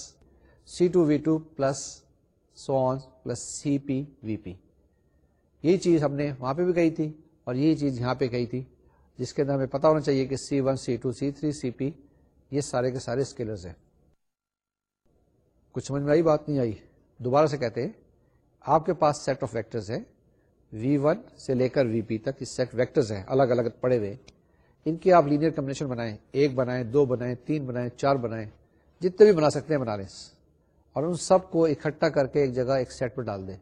c two v two plus so plus c p v p یہی چیز ہم نے وہاں پہ بھی کہی تھی اور یہی چیز یہاں پہ کہی تھی جس کے اندر ہمیں پتا ہونا چاہیے کہ c one c two c three c p یہ سارے کے سارے اسکیلرز ہیں کچھ سمجھ میں آئی بات نہیں آئی دوبارہ سے کہتے ہیں آپ کے پاس سیٹ آف ویکٹرز ہیں وی ون سے لے کر وی پی تک اس سیٹ ویکٹرز ہیں الگ الگ پڑے ہوئے ان کی آپ لینئر کمبنیشن بنائیں ایک بنائیں دو بنائیں تین بنائیں چار بنائیں جتنے بھی بنا سکتے ہیں بنا لیں اور ان سب کو اکٹھا کر کے ایک جگہ ایک سیٹ پہ ڈال دیں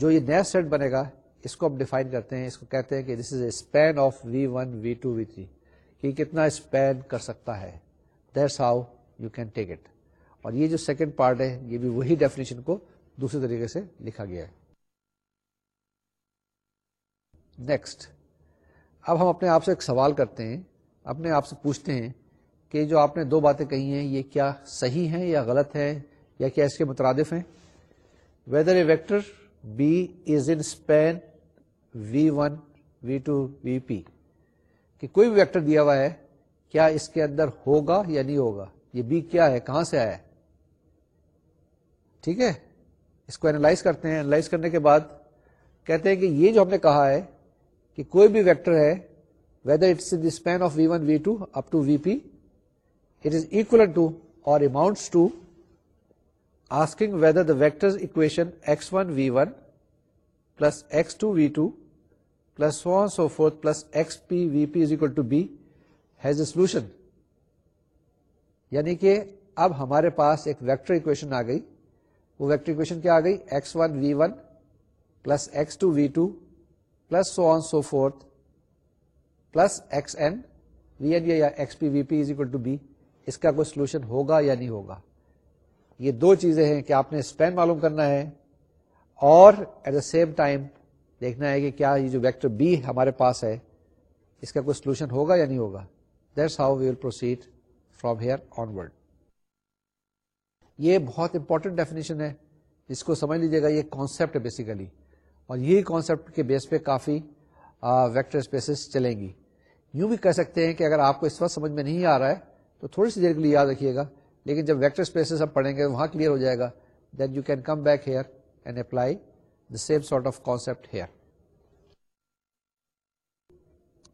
جو یہ نیا سیٹ بنے گا اس کو ہم ڈیفائن کرتے ہیں اس کو کہتے ہیں کہ this is a span of v one v two v three کہ کتنا اسپین کر سکتا ہے that's how you can take it اور یہ جو سیکنڈ پارٹ ہے یہ بھی وہی ڈیفینیشن کو دوسرے طریقے سے لکھا گیا ہے نیکسٹ اب ہم اپنے آپ سے ایک سوال کرتے ہیں اپنے آپ سے پوچھتے ہیں کہ جو آپ نے دو باتیں کہی ہیں یہ کیا صحیح ہیں یا غلط ہے یا کیا اس کے مترادف ہیں whether a vector b is in span v v one two v p کہ کوئی بھی ویکٹر دیا ہوا ہے کیا اس کے اندر ہوگا یا نہیں ہوگا یہ بی کیا ہے کہاں سے آیا ہے ٹھیک ہے اس کو اینالائز کرتے ہیں اینالائز کرنے کے بعد کہتے ہیں کہ یہ جو ہم نے کہا ہے کہ کوئی بھی ویکٹر ہے whether it's the span of v one v two up to v p it is equal to اور amounts to asking whether the vector equation x one v one plus x two v two plus one so forth plus x p v p is equal to b has a solution یعنی کہ اب ہمارے پاس ایک vector equation آ گئی وہ vector equation کیا آ گئی x one v one plus x two v two plus so on so forth plus x n v xp vp p v to equal to b اس کا کوئی سولوشن ہوگا یا نہیں ہوگا یہ دو چیزیں ہیں کہ آپ نے اسپین معلوم کرنا ہے اور ایٹ دا سیم ٹائم دیکھنا ہے کہ کیا یہ جو ویکٹر بی ہمارے پاس ہے اس کا کوئی سولوشن ہوگا یا نہیں ہوگا that's how we will proceed from here onward یہ بہت امپورٹنٹ ڈیفینیشن ہے اس کو سمجھ لیجیے گا یہ کانسپٹ بیسیکلی اور یہی کانسیپٹ کے بیس پہ کافی ویکٹر اسپیسز چلیں گی یوں بھی کہہ سکتے ہیں کہ اگر آپ کو اس وقت سمجھ میں نہیں آ رہا ہے تو تھوڑی سی دیر کے لیے یاد رکھیے گا لیکن جب ویکٹر اسپیسز ہم پڑھیں گے وہاں کلیئر ہو جائے گا then you can come back here and apply the same sort of concept here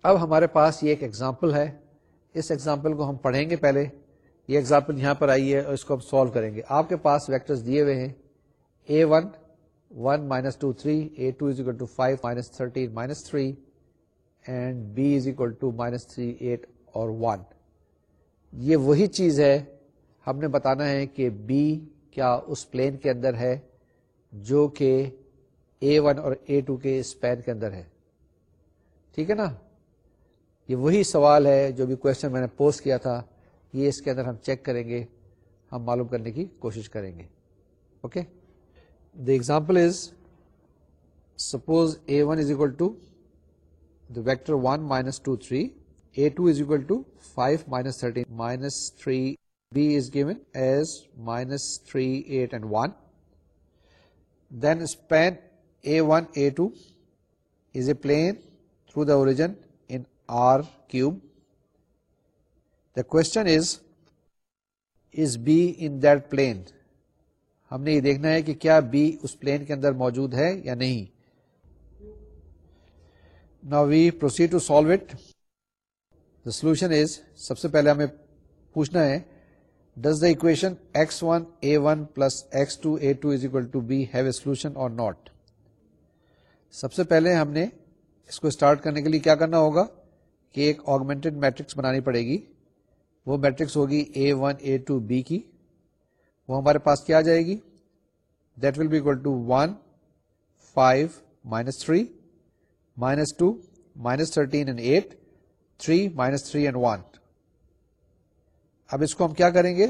اب ہمارے پاس یہ ایک ایگزامپل ہے اس ایگزامپل کو ہم پڑھیں گے پہلے یہ ایگزامپل یہاں پر آئی ہے اور اس کو ہم سالو کریں گے آپ کے پاس ویکٹرز دیے ہوئے ہیں a one one minus two three a two is equal to five minus thirteen minus three and b is equal to minus three eight اور ون یہ وہی چیز ہے ہم نے بتانا ہے کہ بی کیا اس پلین کے اندر ہے جو کہ اے ون اور اے ٹو کے اسپین کے اندر ہے ٹھیک ہے نا یہ وہی سوال ہے جو بھی کوشچن میں نے پوسٹ کیا تھا یہ اس کے اندر ہم چیک کریں گے ہم معلوم کرنے کی کوشش کریں گے okay okay? The example is, suppose a1 is equal to the vector 1 minus 2 3, a2 is equal to 5 minus 13 minus 3, b is given as minus 3 8 and 1. Then span a1 a2 is a plane through the origin in R cube. The question is B in that plane? ہم نے یہ دیکھنا ہے کہ کیا be us plane کے اندر موجود ہے یا نہیں نا we proceed to solve it the solution is سب سے پہلے ہمیں پوچھنا ہے does the equation x one a one plus x two a two is equal to b have a solution اور ناٹ سب سے پہلے ہم نے اس کو اسٹارٹ کرنے کے لیے کیا کرنا ہوگا کہ ایک آگمنٹڈ میٹرکس بنانی پڑے گی وہ میٹرکس ہوگی a one a two b کی وہ ہمارے پاس کیا جائے گی that will be equal to one five minus three minus two minus thirteen and eight three minus three and one اب اس کو ہم کیا کریں گے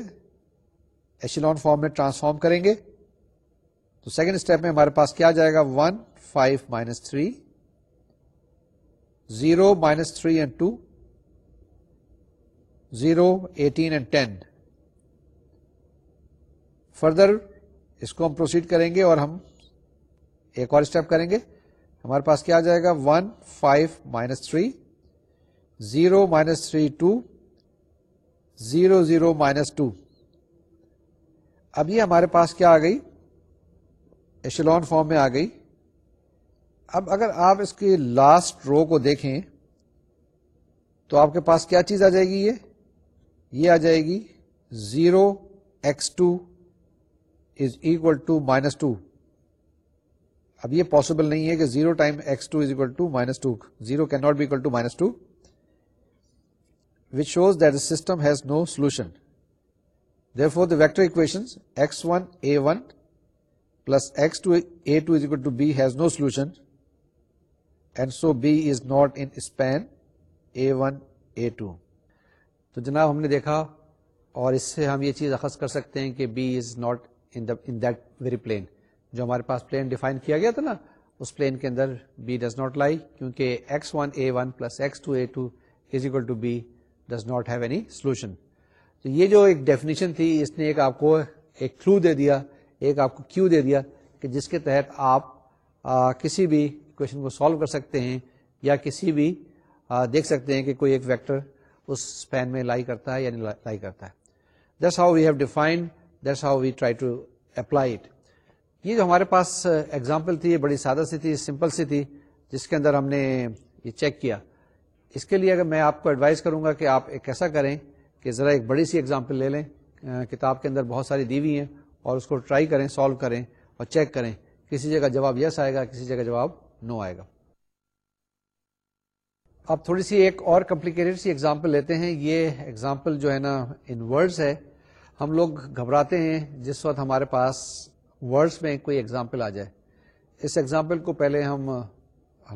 ایشیلون فارم میں ٹرانسفارم کریں گے تو سیکنڈ اسٹیپ میں ہمارے پاس کیا جائے گا one five minus three zero minus three and two zero eighteen and ten further اس کو ہم پروسیڈ کریں گے اور ہم ایک اور اسٹیپ کریں گے ہمارے پاس کیا آ جائے گا one five minus three zero minus three two zero zero minus two اب یہ ہمارے پاس کیا آ گئی ایشلون فارم میں آ گئی اب اگر آپ اس کی لاسٹ رو کو دیکھیں تو آپ کے پاس کیا چیز آ جائے گی یہ آ جائے گی zero x two is equal to minus two اب یہ پاسبل نہیں ہے کہ zero time x two is equal to minus two zero can not be equal to minus two which shows that system has no solution therefore the vector equation x one a one plus x two a two is equal to b has no solution and so b is not in span a a one two تو جناب ہم نے دیکھا اور اس سے ہم یہ چیز اخذ کر سکتے ہیں کہ b is not in that very plane جو ہمارے پاس پلین ڈیفائن کیا گیا تھا نا اس پلین کے اندر بی ڈز ناٹ لائی کیونکہ x one a one plus x two a two is equal to b does not have any solution تو یہ جو ایک ڈیفینیشن تھی اس نے ایک آپ کو ایک کلو دے دیا ایک آپ کو کیو دے دیا کہ جس کے تحت آپ آ, کسی بھی کوشچن کو سالو کر سکتے ہیں یا کسی بھی آ, دیکھ سکتے ہیں کہ کوئی ایک ویکٹر اس پین میں لائی کرتا ہے یا نہیں لائی کرتا ہے this how we have defined that's how we try to apply it یہ جو ہمارے پاس ایگزامپل uh, تھی یہ بڑی سادہ سی تھی سمپل سی تھی جس کے اندر ہم نے یہ چیک کیا اس کے لیے اگر میں آپ کو ایڈوائز کروں گا کہ آپ ایک ایسا کریں کہ ذرا ایک بڑی سی ایگزامپل لے لیں uh, کتاب کے اندر بہت ساری دیوی ہیں اور اس کو ٹرائی کریں سالو کریں اور چیک کریں کسی جگہ جواب یس آئے گا کسی جگہ جواب نو آئے گا آپ تھوڑی سی ایک اور کمپلیکیٹڈ سی ایگزامپل لیتے ہیں یہ ایگزامپل جو ہے نا ان ورڈز ہے ہم لوگ گھبراتے ہیں جس وقت ہمارے پاس ورڈس میں کوئی ایگزامپل آ جائے اس ایگزامپل کو پہلے ہم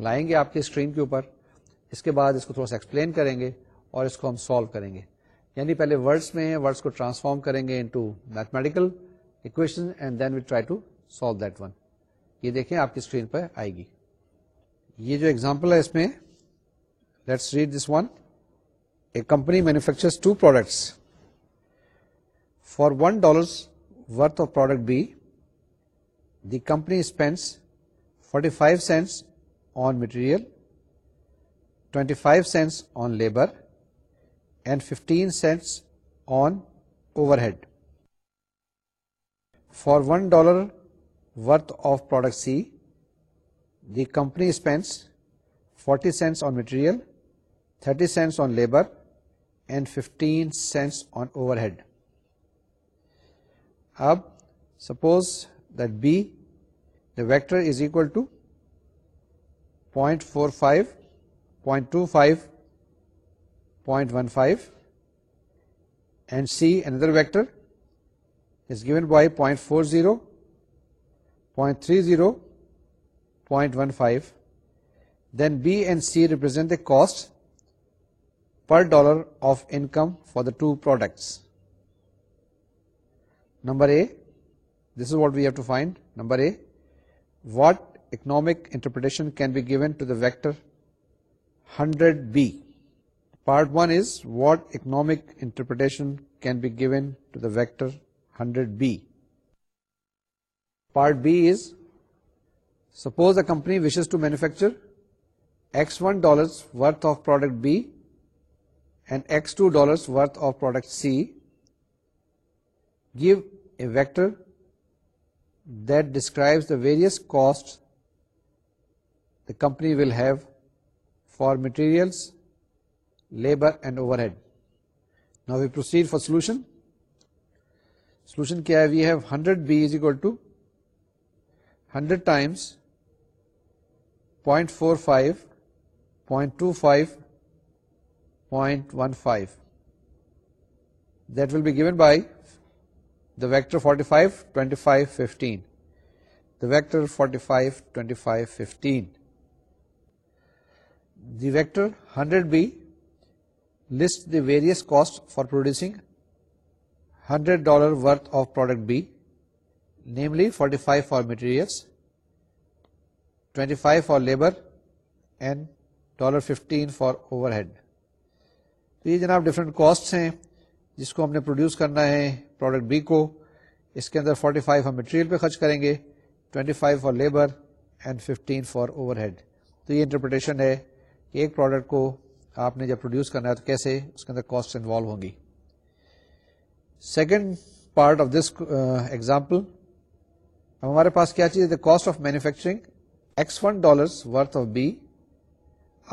لائیں گے آپ کی اسکرین کے اوپر اس کے بعد اس کو تھوڑا سا ایکسپلین کریں گے اور اس کو ہم سالو کریں گے یعنی پہلے ورڈس میں ورڈس کو ٹرانسفارم کریں گے into mathematical equation and then we try to solve that one یہ دیکھیں آپ کی اسکرین پہ آئے گی یہ جو ایگزامپل ہے اس میں let's read this one a company manufacture For $1 worth of product B, the company spends 45 cents on material, 25 cents on labor, and 15 cents on overhead. For $1 worth of product C, the company spends 40 cents on material, 30 cents on labor, and 15 cents on overhead. Now suppose that B, the vector is equal to 0.45, 0.25, 0.15, and C, another vector, is given by 0.40, 0.30, 0.15. Then B and C represent the cost per dollar of income for the two products. Number A, this is what we have to find. Number A, what economic interpretation can be given to the vector 100B? Part 1 is what economic interpretation can be given to the vector 100B. Part B is, suppose a company wishes to manufacture X1 dollars worth of product B and X2 dollars worth of product C give a vector that describe the various cost the company will have for materials labour and overhead now we proceed for solution solution کیا ہے hundred b is equal to hundred times point four five point two five point one five that will be given by vector vector 45 25 15 the vector 45 25 15 the vector the vector the b list the producing cost for producing of dollar worth of product for materials 25 for materials and dollar for labour and dollar for overhead تو یہ جناب different cost ہیں جس کو ہم نے produce کرنا ہے پروڈکٹ بی کو اس کے اندر 45 فائیو ہم مٹیریل پہ خرچ کریں گے 25 five for labour and 15 for overhead تو یہ انٹرپریٹیشن ہے کہ ایک پروڈکٹ کو آپ نے جب پروڈیوس کرنا ہے تو کیسے اس کے اندر کاسٹ انوالو ہوں گی second part of this example اب ہمارے پاس کیا چیز ہے cost of manufacturing x one dollars worth of b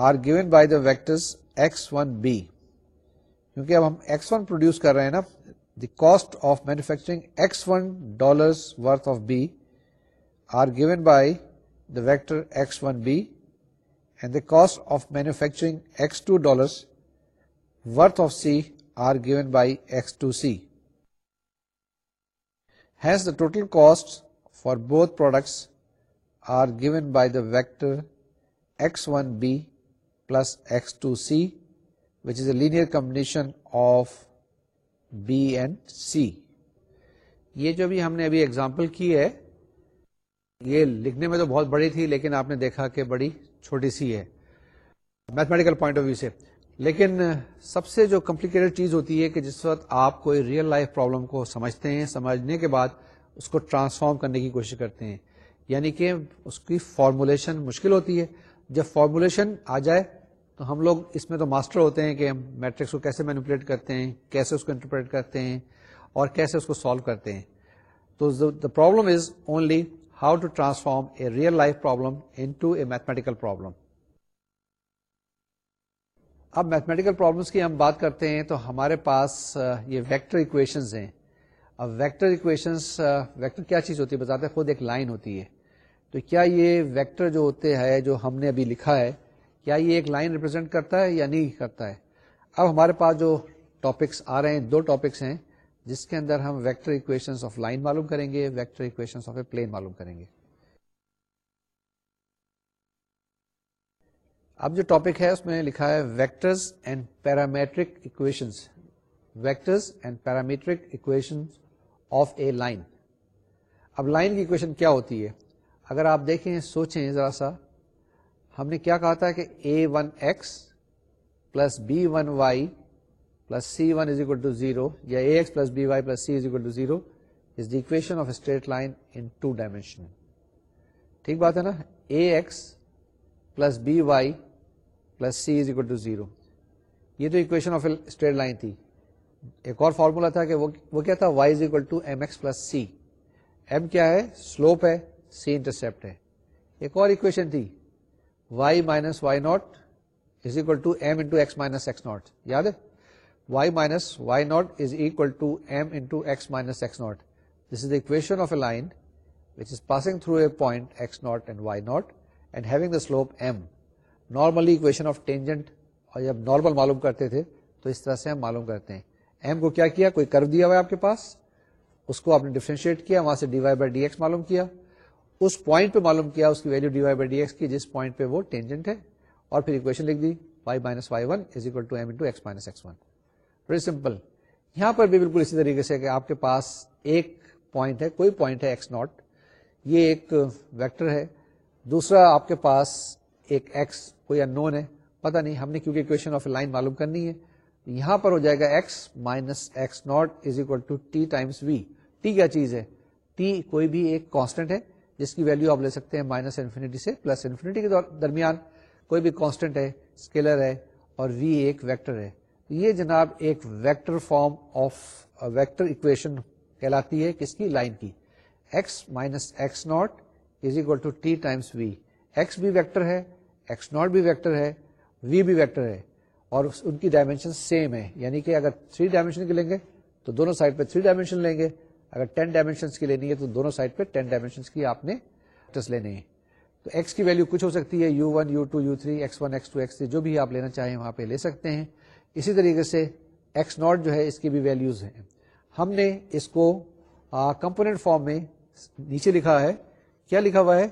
are given by the vectors x one b کیونکہ اب ہم ایکس ون پروڈیوس کر رہے ہیں نا cost of manufacturing b are given cost of manufacture total for both products are given by the vector x one b plus c which is the layer combination of b and c یہ جو بھی ہم نے ابھی example کی ہے یہ لکھنے میں تو بہت بڑی تھی لیکن آپ نے دیکھا کہ بڑی چھوٹی سی ہے میتھمیٹیکل پوائنٹ آف ویو سے لیکن سب سے جو کمپلیکیٹڈ چیز ہوتی ہے کہ جس وقت آپ کوئی ریئل لائف پرابلم کو سمجھتے ہیں سمجھنے کے بعد اس کو ٹرانسفارم کرنے کی کوشش کرتے ہیں یعنی کہ اس کی فارمولیشن مشکل ہوتی ہے جب فارمولیشن آ جائے تو ہم لوگ اس میں تو ماسٹر ہوتے ہیں کہ ہم میٹرکس کو کیسے مینوپولیٹ کرتے ہیں کیسے اس کو انٹرپریٹ کرتے ہیں اور کیسے اس کو سالو کرتے ہیں تو the problem is only how to transform a real life problem into a mathematical problem اب میتھمیٹیکل پرابلمس کی ہم بات کرتے ہیں تو ہمارے پاس یہ ویکٹر اکویشنز ہیں اب ویکٹر اکویشنس ویکٹر کیا چیز ہوتی ہے بتاتے خود ایک لائن ہوتی ہے تو کیا یہ ویکٹر جو ہوتے ہیں جو ہم نے ابھی لکھا ہے کیا یہ ایک لائن ریپرزینٹ کرتا ہے یا نہیں کرتا ہے اب ہمارے پاس جو ٹاپکس آ رہے ہیں دو ٹاپکس ہیں جس کے اندر ہم ویکٹر اکویشن آف لائن معلوم کریں گے ویکٹر اکویشن پلین معلوم کریں گے اب جو ٹاپک ہے اس میں لکھا ہے vectors and parametric equation vectors and parametric equation of a line اب لائن کی اکویشن کیا ہوتی ہے اگر آپ دیکھیں سوچیں ذرا سا ہم نے کیا کہا تھا کہ a one x plus b one y plus c one is equal to zero یا a x plus plus b y c is is equal to to zero of straight line in dimension ٹھیک بات ہے نا a x plus b y plus c is equal to zero یہ تو equation of straight line تھی ایک اور formula تھا کہ وہ کیا تھا y is equal to m x plus c m کیا ہے سلوپ ہے سی انٹرسپٹ ہے ایک اور اکویشن تھی y minus y not is equal to m into x minus x not یاد ہے y y minus minus not not is is equal to m into x x this equation of a line which is passing through a point x not and y not and having the slope m normally equation of tangent اور جب normal معلوم کرتے تھے تو اس طرح سے ہم معلوم کرتے ہیں ایم کو کیا کیا کوئی کرو دیا ہوا ہے آپ کے پاس اس کو آپ نے ڈیفرینشیٹ کیا وہاں سے d y by d x معلوم کیا اس پوائنٹ پہ معلوم کیا اس کی value d y by d x کی جس پوائنٹ پہ وہ ٹینجنٹ ہے اور پھر اکویشن لکھ دی Y minus Y one is equal to M into X minus X one very simple یہاں پر بھی بالکل اسی طریقے سے کہ آپ کے پاس ایک پوائنٹ ہے کوئی پوائنٹ ہے ایکس ناٹ یہ ایک ویکٹر ہے دوسرا آپ کے پاس ایک ایکس کوئی ان نون ہے پتا نہیں ہم نے کیونکہ اکویشن آف لائن معلوم کرنی ہے یہاں پر ہو جائے گا x minus x naught is equal to t times v t کیا چیز ہے ٹی کوئی بھی ایک کانسٹنٹ ہے جس کی ویلو آپ لے سکتے ہیں مائنس انفینٹی سے پلس انفینٹی کے درمیان کوئی بھی کانسٹنٹ ہے اسکیلر ہے اور وی ایک ویکٹر ہے یہ جناب ایک vector form of vector equation کہلاتی ہے کس کی لائن کی x minus x naught is equal to t times v x بھی ویکٹر ہے ایکس ناٹ بھی ویکٹر ہے وی بھی ویکٹر ہے اور ان کی ڈائمینشن سیم ہے یعنی کہ اگر تھری ڈائمینشن کے لیں گے تو دونوں سائڈ پہ تھری ڈائمینشن لیں گے اگر ٹین ڈائمینشن کی لینی ہے تو دونوں سائڈ پہ ٹین ٹس لینے ہیں تو ایکس کی ویلو کچھ ہو سکتی ہے u one u two u three x one x two x جو بھی آپ لینا چاہیں وہاں پہ لے سکتے ہیں اسی طریقے سے ایکس ناٹ جو ہے اس کی بھی ہیں ہم نے اس کو کمپونیٹ فارم میں نیچے لکھا ہے کیا لکھا ہوا ہے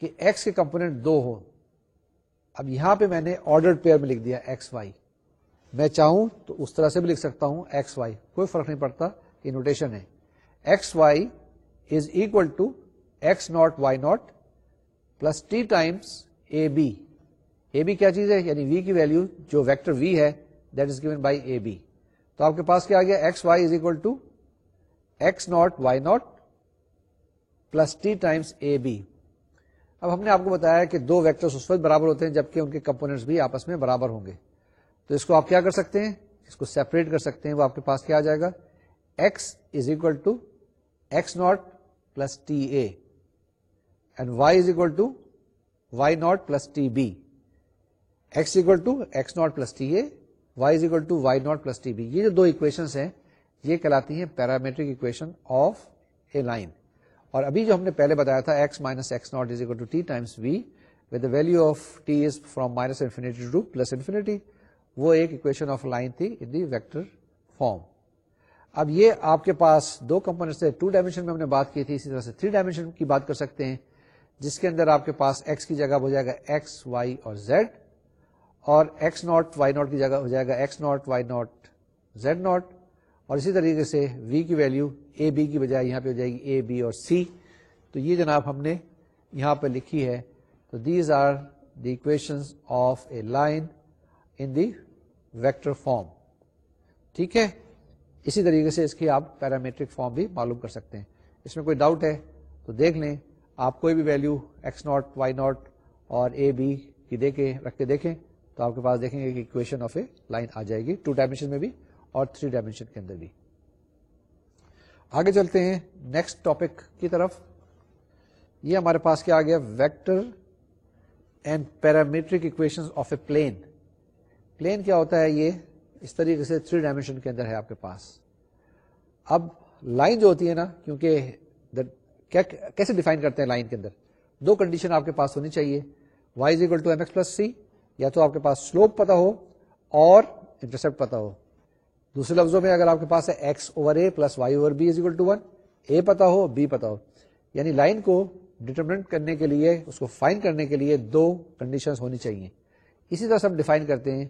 کہ ایکس کے کمپونیٹ دو ہو اب یہاں پہ میں نے آرڈر پیئر میں لکھ دیا ایکس وائی میں چاہوں تو اس طرح سے بھی لکھ سکتا ہوں ایکس وائی کوئی فرق نہیں پڑتا کہ نوٹیشن ہے x y is equal to x naught y naught plus t times a b a b کیا چیز ہے یعنی وی کی ویلو جو ویکٹر وی ہے that is given by a b تو آپ کے پاس کیا آ گیا x y is equal to x naught y naught plus t times a b اب ہم نے آپ کو بتایا کہ دو ویکٹر اس وقت برابر ہوتے ہیں جبکہ ان کے کمپونیٹس بھی آپس میں برابر ہوں گے تو اس کو آپ کیا کر سکتے ہیں اس کو سیپریٹ کر سکتے ہیں وہ آپ کے پاس کیا آ جائے گا ایکس از اکول ٹو یہ جو دو ہیں یہ کہلاتی ہیں parametric equation of a line اور ابھی جو ہم نے پہلے بتایا تھا x minus x naught be with value of t is from minus وہ ایک اکویشن آف لائن تھی ان دیکر فارم اب یہ آپ کے پاس دو کمپنیوں سے ٹو ڈائمینشن میں ہم نے بات کی تھی اسی طرح سے تھری ڈائمینشن کی بات کر سکتے ہیں جس کے اندر آپ کے پاس ایکس کی جگہ ہو جائے گا ایکس وائی اور زیڈ اور ایکس ناٹ وائی ناٹ کی جگہ ہو جائے گا x naught naught y z naught اور اسی طریقے سے وی کی ویلو اے بی کی بجائے یہاں پہ ہو جائے گی اے بی اور سی تو یہ جناب ہم نے یہاں پہ لکھی ہے تو these are the equation of a line in the vector form ٹھیک ہے اسی طریقے سے اس کی آپ پیرامیٹرک فارم بھی معلوم کر سکتے ہیں اس میں کوئی ڈاؤٹ ہے تو دیکھ لیں آپ کوئی بھی value x naught y naught اور اے بی کی دیکھیں رکھ کے دیکھیں تو آپ کے پاس دیکھیں گے کہ اکویشن آف اے لائن آ جائے گی ٹو ڈائمینشن میں بھی اور تھری ڈائمینشن کے اندر بھی آگے چلتے ہیں نیکسٹ ٹاپک کی طرف یہ ہمارے پاس کیا آ گیا vector and parametric equation of a plane plane کیا ہوتا ہے یہ اس طریقے سے تھری ڈائمینشن کے اندر ہے آپ کے پاس اب لائن جو ہوتی ہے نا کیونکہ کیسے ڈیفائن کرتے ہیں لائن کے اندر دو کنڈیشن آپ کے پاس ہونی چاہیے is equal to m x plus c یا تو آپ کے پاس سلوپ پتا ہو اور انٹرسپٹ پتا ہو دوسرے لفظوں میں اگر آپ کے پاس ہے X over A plus Y over B is equal to one A پتا ہو بی پتا ہو یعنی لائن کو ڈیٹرمنٹ کرنے کے لیے اس کو فائن کرنے کے لیے دو کنڈیشن ہونی چاہیے اسی طرح سے ہم ڈیفائن کرتے ہیں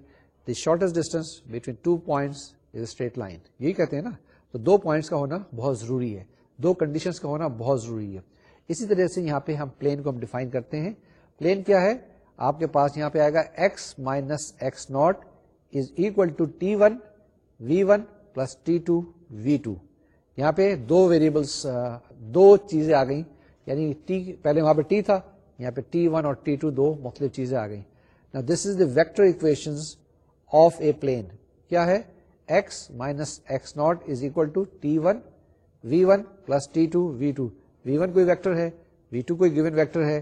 the shortest distance between two points is straight line یہی کہتے ہیں نا تو دو پوائنٹس کا ہونا بہت ضروری ہے دو کنڈیشن کا ہونا بہت ضروری ہے اسی طرح سے یہاں پہ ہم پلین کو ہم ڈیفائن کرتے ہیں پلین کیا ہے آپ کے پاس یہاں پہ آئے گا x minus x naught is equal to t one v one plus t two v two یہاں پہ دو ویریبلس دو چیزیں آ گئیں یعنی ٹی پہلے وہاں پہ ٹی تھا یہاں پہ ٹی ون اور ٹی ٹو دو مختلف چیزیں آ گئیں this is the vector equations of a plane کیا ہے x minus x naught is equal to t one v one plus t two v two v one کوئی ویکٹر ہے وی ٹو کوئی گیون ویکٹر ہے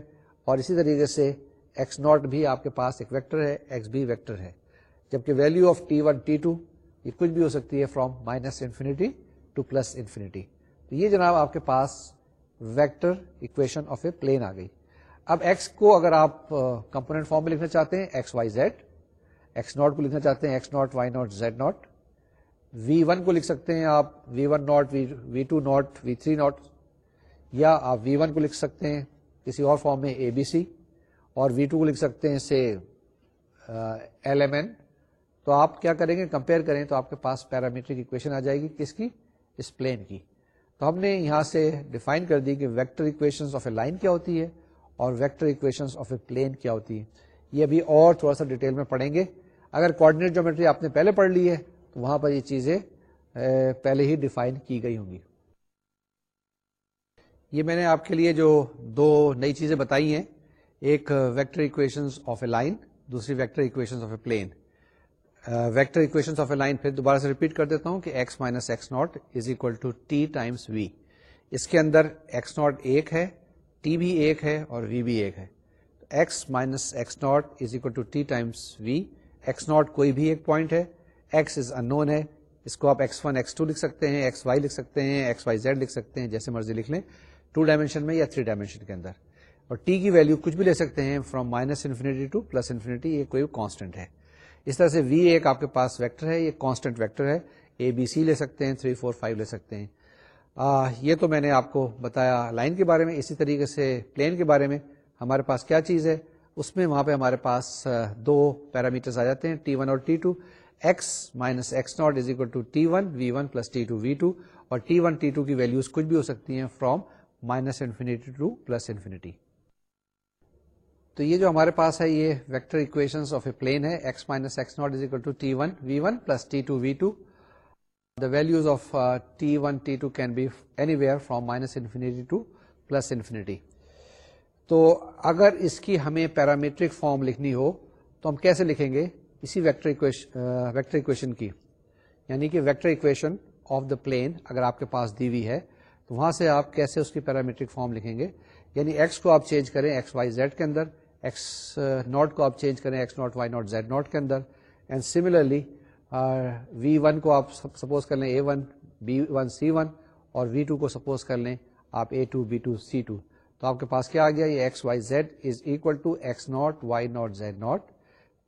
اور اسی طریقے سے ایکس ناٹ بھی آپ کے پاس ایک ویکٹر ہے ایکس بھی ویکٹر ہے جبکہ value of t one t two یہ کچھ بھی ہو سکتی ہے from minus infinity to plus infinity تو یہ جناب آپ کے پاس vector equation of a plane آ گئی اب ایکس کو اگر آپ کمپونیٹ فارم میں لکھنا چاہتے ہیں X Y Z X naught کو لکھنا چاہتے ہیں X naught Y naught Z naught V one کو لکھ سکتے ہیں آپ V one naught V two naught V three naught یا آپ وی ون کو لکھ سکتے ہیں کسی اور فارم میں اے بی سی اور وی ٹو کو لکھ سکتے ہیں سے ایل ایم این تو آپ کیا کریں گے کمپیئر کریں تو آپ کے پاس پیرامیٹرک اکویشن آ جائے گی کس کی اس پلین کی تو ہم نے یہاں سے ڈیفائن کر دی کہ vector equation of a line کیا ہوتی ہے اور vector equation of a plane کیا ہوتی ہے یہ ابھی اور تھوڑا سا ڈیٹیل میں پڑھیں گے اگر کوآڈینیٹ جومیٹری آپ نے پہلے پڑھ لی ہے تو وہاں پر یہ چیزیں پہلے ہی ڈیفائن کی گئی ہوں گی یہ میں نے آپ کے لیے جو دو نئی چیزیں بتائی ہیں ایک ویکٹر اکویشن دوسری vector equation plane vector equation پھر دوبارہ سے ریپیٹ کر دیتا ہوں کہ x minus x naught is equal to t times v اس کے اندر ایکس ناٹ ایک ہے ٹی بھی ایک ہے اور وی بھی ایک ہے x minus x naught is equal to t times v x naught کوئی بھی ایک پوائنٹ ہے ایکس از ان نون ہے اس کو آپ ایکس ون ایکس ٹو لکھ سکتے ہیں ایکس وائی لکھ سکتے ہیں ایکس وائی زیڈ لکھ سکتے ہیں جیسے مرضی لکھ لیں ٹو ڈائمینشن میں یا تھری ڈائمینشن کے اندر اور ٹی کی ویلو کچھ بھی لے سکتے ہیں from minus infinity to plus infinity یہ کوئی کانسٹنٹ ہے اس طرح سے وی ایک آپ کے پاس ویکٹر ہے یہ کانسٹنٹ ویکٹر ہے اے بی سی لے سکتے ہیں تھری فور فائیو لے سکتے ہیں آ, یہ تو میں نے آپ کو بتایا لائن کے بارے میں اسی طریقے سے پلین کے بارے میں ہمارے پاس کیا چیز ہے اس میں وہاں پہ ہمارے پاس دو پیرامیٹرز آ جاتے ہیں ٹی ون اور t two x minus x naught is equal to t one v one plus t two v two اور ٹی ون ٹی ٹو کی ویلیوز کچھ بھی ہو سکتی ہیں from minus infinity to plus infinity تو یہ جو ہمارے پاس ہے یہ vector equation of a plane ہے x minus x naught is equal to t one v one plus t two v two the values of t one t two can be anywhere from minus infinity to plus infinity تو اگر اس کی ہمیں parametric form لکھنی ہو تو ہم کیسے لکھیں گے اسی ویکٹر ویکٹر اکویشن کی یعنی کہ vector equation of the plane اگر آپ کے پاس دی ہوئی ہے تو وہاں سے آپ کیسے اس کی پیرامیٹرک فارم لکھیں گے یعنی ایکس کو آپ چینج کریں ایکس وائی زیڈ کے اندر ایکس ناٹ کو آپ چینج کریں x naught y naught z naught کے اندر اینڈ سملرلی وی ون کو آپ سپوز کر لیں a one b one c one اور وی ٹو کو سپوز کر لیں آپ a two b two c two تو آپ کے پاس کیا آ گیا یہ x x y y z z is equal to naught naught naught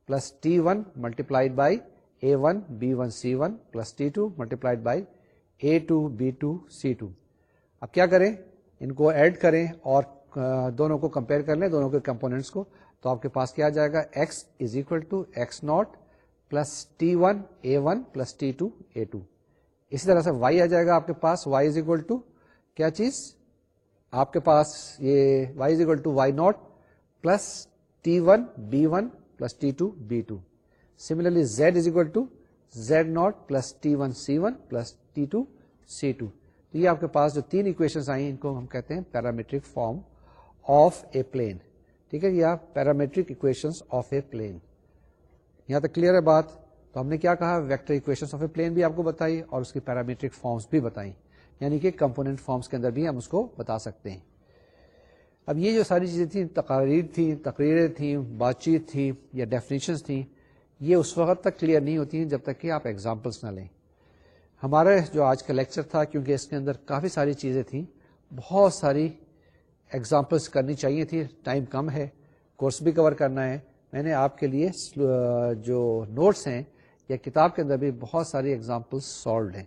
plus t one multi a one b one c one plus t multiplied by a two b two c two اب کیا کریں ان کو add کریں اور دونوں کو compare کر لیں دونوں کے کمپونیٹس کو تو آپ کے پاس کیا جائے گا x is equal to x naught plus t one a one plus t two two a اسی طرح سے وائی آ جائے گا آپ کے پاس وائی از اکول ٹو کیا چیز آپ کے پاس یہ y is equal to y naught plus t one b one plus t two b two similarly z is equal to z naught plus t one c one plus t two two c تو یہ آپ کے پاس جو تین equation آئی ان کو ہم کہتے ہیں parametric form of a plane ٹھیک ہے یا جی، parametric equation of a plane یہاں تک کلیئر ہے بات تو ہم نے کیا کہا ویکٹر اکویشن پلین بھی آپ کو بتائی اور اس کی پیرامیٹرک فارمس بھی بتائیں یعنی کہ کمپوننٹ فارمس کے اندر بھی ہم اس کو بتا سکتے ہیں اب یہ جو ساری چیزیں تھیں تقاریر تھیں تقریریں تھیں بات چیت تھی یا ڈیفینیشنس تھیں یہ اس وقت تک کلیئر نہیں ہوتی ہیں جب تک کہ آپ ایگزامپلس نہ لیں ہمارے جو آج کا لیکچر تھا کیونکہ اس کے اندر کافی ساری چیزیں تھیں بہت ساری ایگزامپلس کرنی چاہیے تھیں ٹائم کم ہے کورس بھی کور کرنا ہے میں نے آپ کے لیے جو نوٹس ہیں یا کتاب کے اندر بھی بہت ساری ایگزامپلس سالوڈ ہیں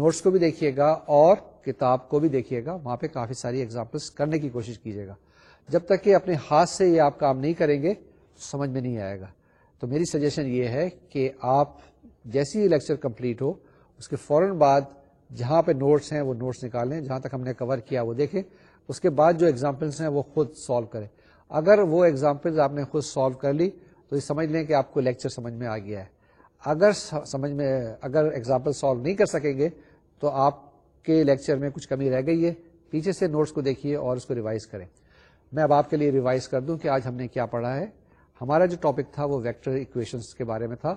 نوٹس کو بھی دیکھیے گا اور کتاب کو بھی دیکھیے گا وہاں پہ کافی ساری ایگزامپلس کرنے کی کوشش کیجیے گا جب تک کہ اپنے ہاتھ سے یہ آپ کام نہیں کریں گے سمجھ میں نہیں آئے گا تو میری سجیشن یہ ہے کہ آپ جیسی لیکچر کمپلیٹ ہو اس کے فوراً بعد جہاں پہ نوٹس ہیں وہ نوٹس نکال لیں جہاں تک ہم نے کور کیا وہ دیکھیں اس کے بعد جو ایگزامپلس ہیں وہ خود سالو کریں اگر وہ ایگزامپلز آپ نے خود سالو کر لی تو یہ سمجھ لیں کہ آپ کو لیکچر سمجھ میں آ گیا ہے اگر سمجھ میں اگر ایگزامپل سالو نہیں کر سکیں گے تو آپ کے لیکچر میں کچھ کمی رہ گئی ہے پیچھے سے نوٹس کو دیکھیے اور اس کو ریوائز کریں میں اب آپ کے لیے ریوائز کر دوں کہ آج ہم نے کیا پڑھا ہے ہمارا جو ٹاپک تھا وہ ویکٹر اکویشنس کے بارے میں تھا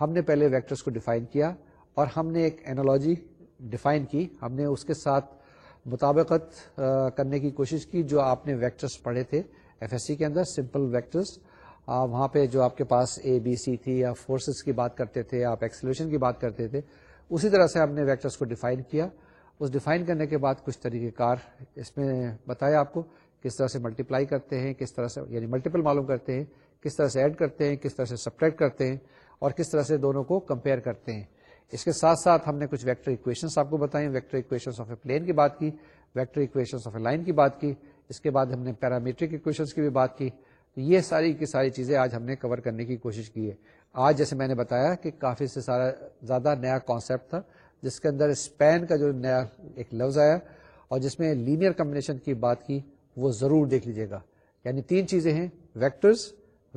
ہم نے پہلے ویکٹرس کو ڈیفائن کیا اور ہم نے ایک اینالوجی ڈیفائن کی ہم نے اس کے ساتھ مطابقت کرنے کی کوشش کی جو آپ نے ویکٹرس پڑھے تھے ایف ایس سی کے اندر سمپل ویکٹرس وہاں پہ جو آپ کے پاس اے بی سی تھی یا فورسز کی بات کرتے تھے یا آپ ایکسلیشن کی بات کرتے تھے اسی طرح سے ہم نے ویکٹرس کو ڈیفائن کیا اس ڈیفائن کرنے کے بعد کچھ طریقہ کار اس میں بتایا آپ کو کس طرح سے ملٹیپلائی کرتے ہیں کس طرح سے یعنی ملٹیپل معلوم کرتے ہیں کس طرح سے ایڈ کرتے ہیں کس طرح سے سپریکٹ کرتے ہیں اور کس طرح سے دونوں کو کمپیئر کرتے ہیں اس کے ساتھ ساتھ ہم نے کچھ ویکٹر اکویشنس آپ کو بتائیں vector equations of a plane کی بات کی vector equations of a line کی بات کی اس کے بعد ہم نے پیرامیٹرک اکویشنس کی بھی بات کی تو یہ ساری کی ساری چیزیں آج ہم نے کور کرنے کی کوشش کی ہے آج جیسے میں نے بتایا کہ کافی سے سارا زیادہ نیا کانسیپٹ تھا جس کے اندر اسپین کا جو نیا ایک لفظ آیا اور جس میں لینئر کمبنیشن کی بات کی وہ ضرور دیکھ لیجیے گا یعنی تین چیزیں ہیں ویکٹرز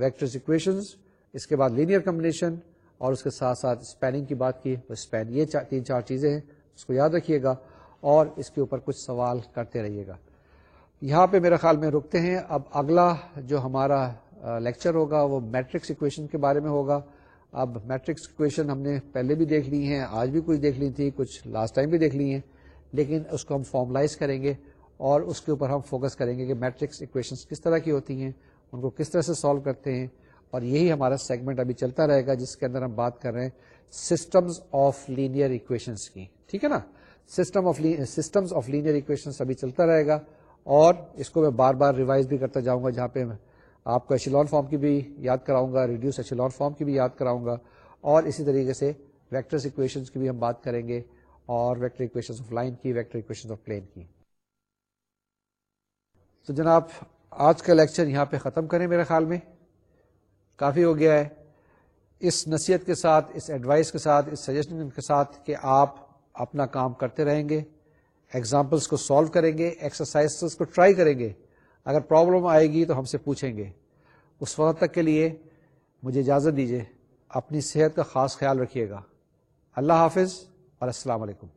ویکٹرز اکویشنز اس کے بعد لینئر کمبنیشن اور اس کے ساتھ ساتھ اسپیننگ کی بات کی وہ اسپین یہ تین چار چیزیں ہیں اس کو یاد رکھیے گا اور اس کے اوپر کچھ سوال کرتے رہیے گا یہاں پہ میرا خیال میں رکتے ہیں اب اگلا جو ہمارا لیکچر ہوگا وہ میٹرکس اکویشن کے بارے میں ہوگا اب میٹرکس اکویشن ہم نے پہلے بھی دیکھ لی ہیں آج بھی کچھ دیکھ لی تھی کچھ لاسٹ ٹائم بھی دیکھ لی ہیں لیکن اس کو ہم فارملائز کریں گے اور اس کے اوپر ہم فوکس کریں گے کہ میٹرکس اکویشنس کس طرح کی ہوتی ہیں ان کو کس طرح سے سالو کرتے ہیں اور یہی ہمارا سیگمنٹ ابھی چلتا رہے گا جس کے اندر ہم بات کر رہے ہیں سسٹمز آف لینئر ایکویشنز کی ٹھیک ہے نا system of systems of linear equations ابھی چلتا رہے گا اور اس کو میں بار بار ریوائز بھی کرتا جاؤں گا جہاں پہ میں آپ کو ایشلون فارم کی بھی یاد کراؤں گا ریڈیوس ایشلون فارم کی بھی یاد کراؤں گا اور اسی طریقے سے ویکٹرس اکویشنز کی بھی ہم بات کریں گے اور ویکٹر اکویشن کی ویکٹر اکویشن کی تو جناب آج کا لیکچر یہاں پہ ختم کریں میرے خیال میں کافی ہو گیا ہے اس نصیحت کے ساتھ اس ایڈوائس کے ساتھ اس سجیشن کے ساتھ کہ آپ اپنا کام کرتے رہیں گے ایگزامپلس کو سالو کریں گے ایکسرسائز کو ٹرائی کریں گے اگر پرابلم آئے گی تو ہم سے پوچھیں گے اس وقت تک کے لیے مجھے اجازت دیجیے اپنی صحت کا خاص خیال رکھیے گا اللہ حافظ اور السلام علیکم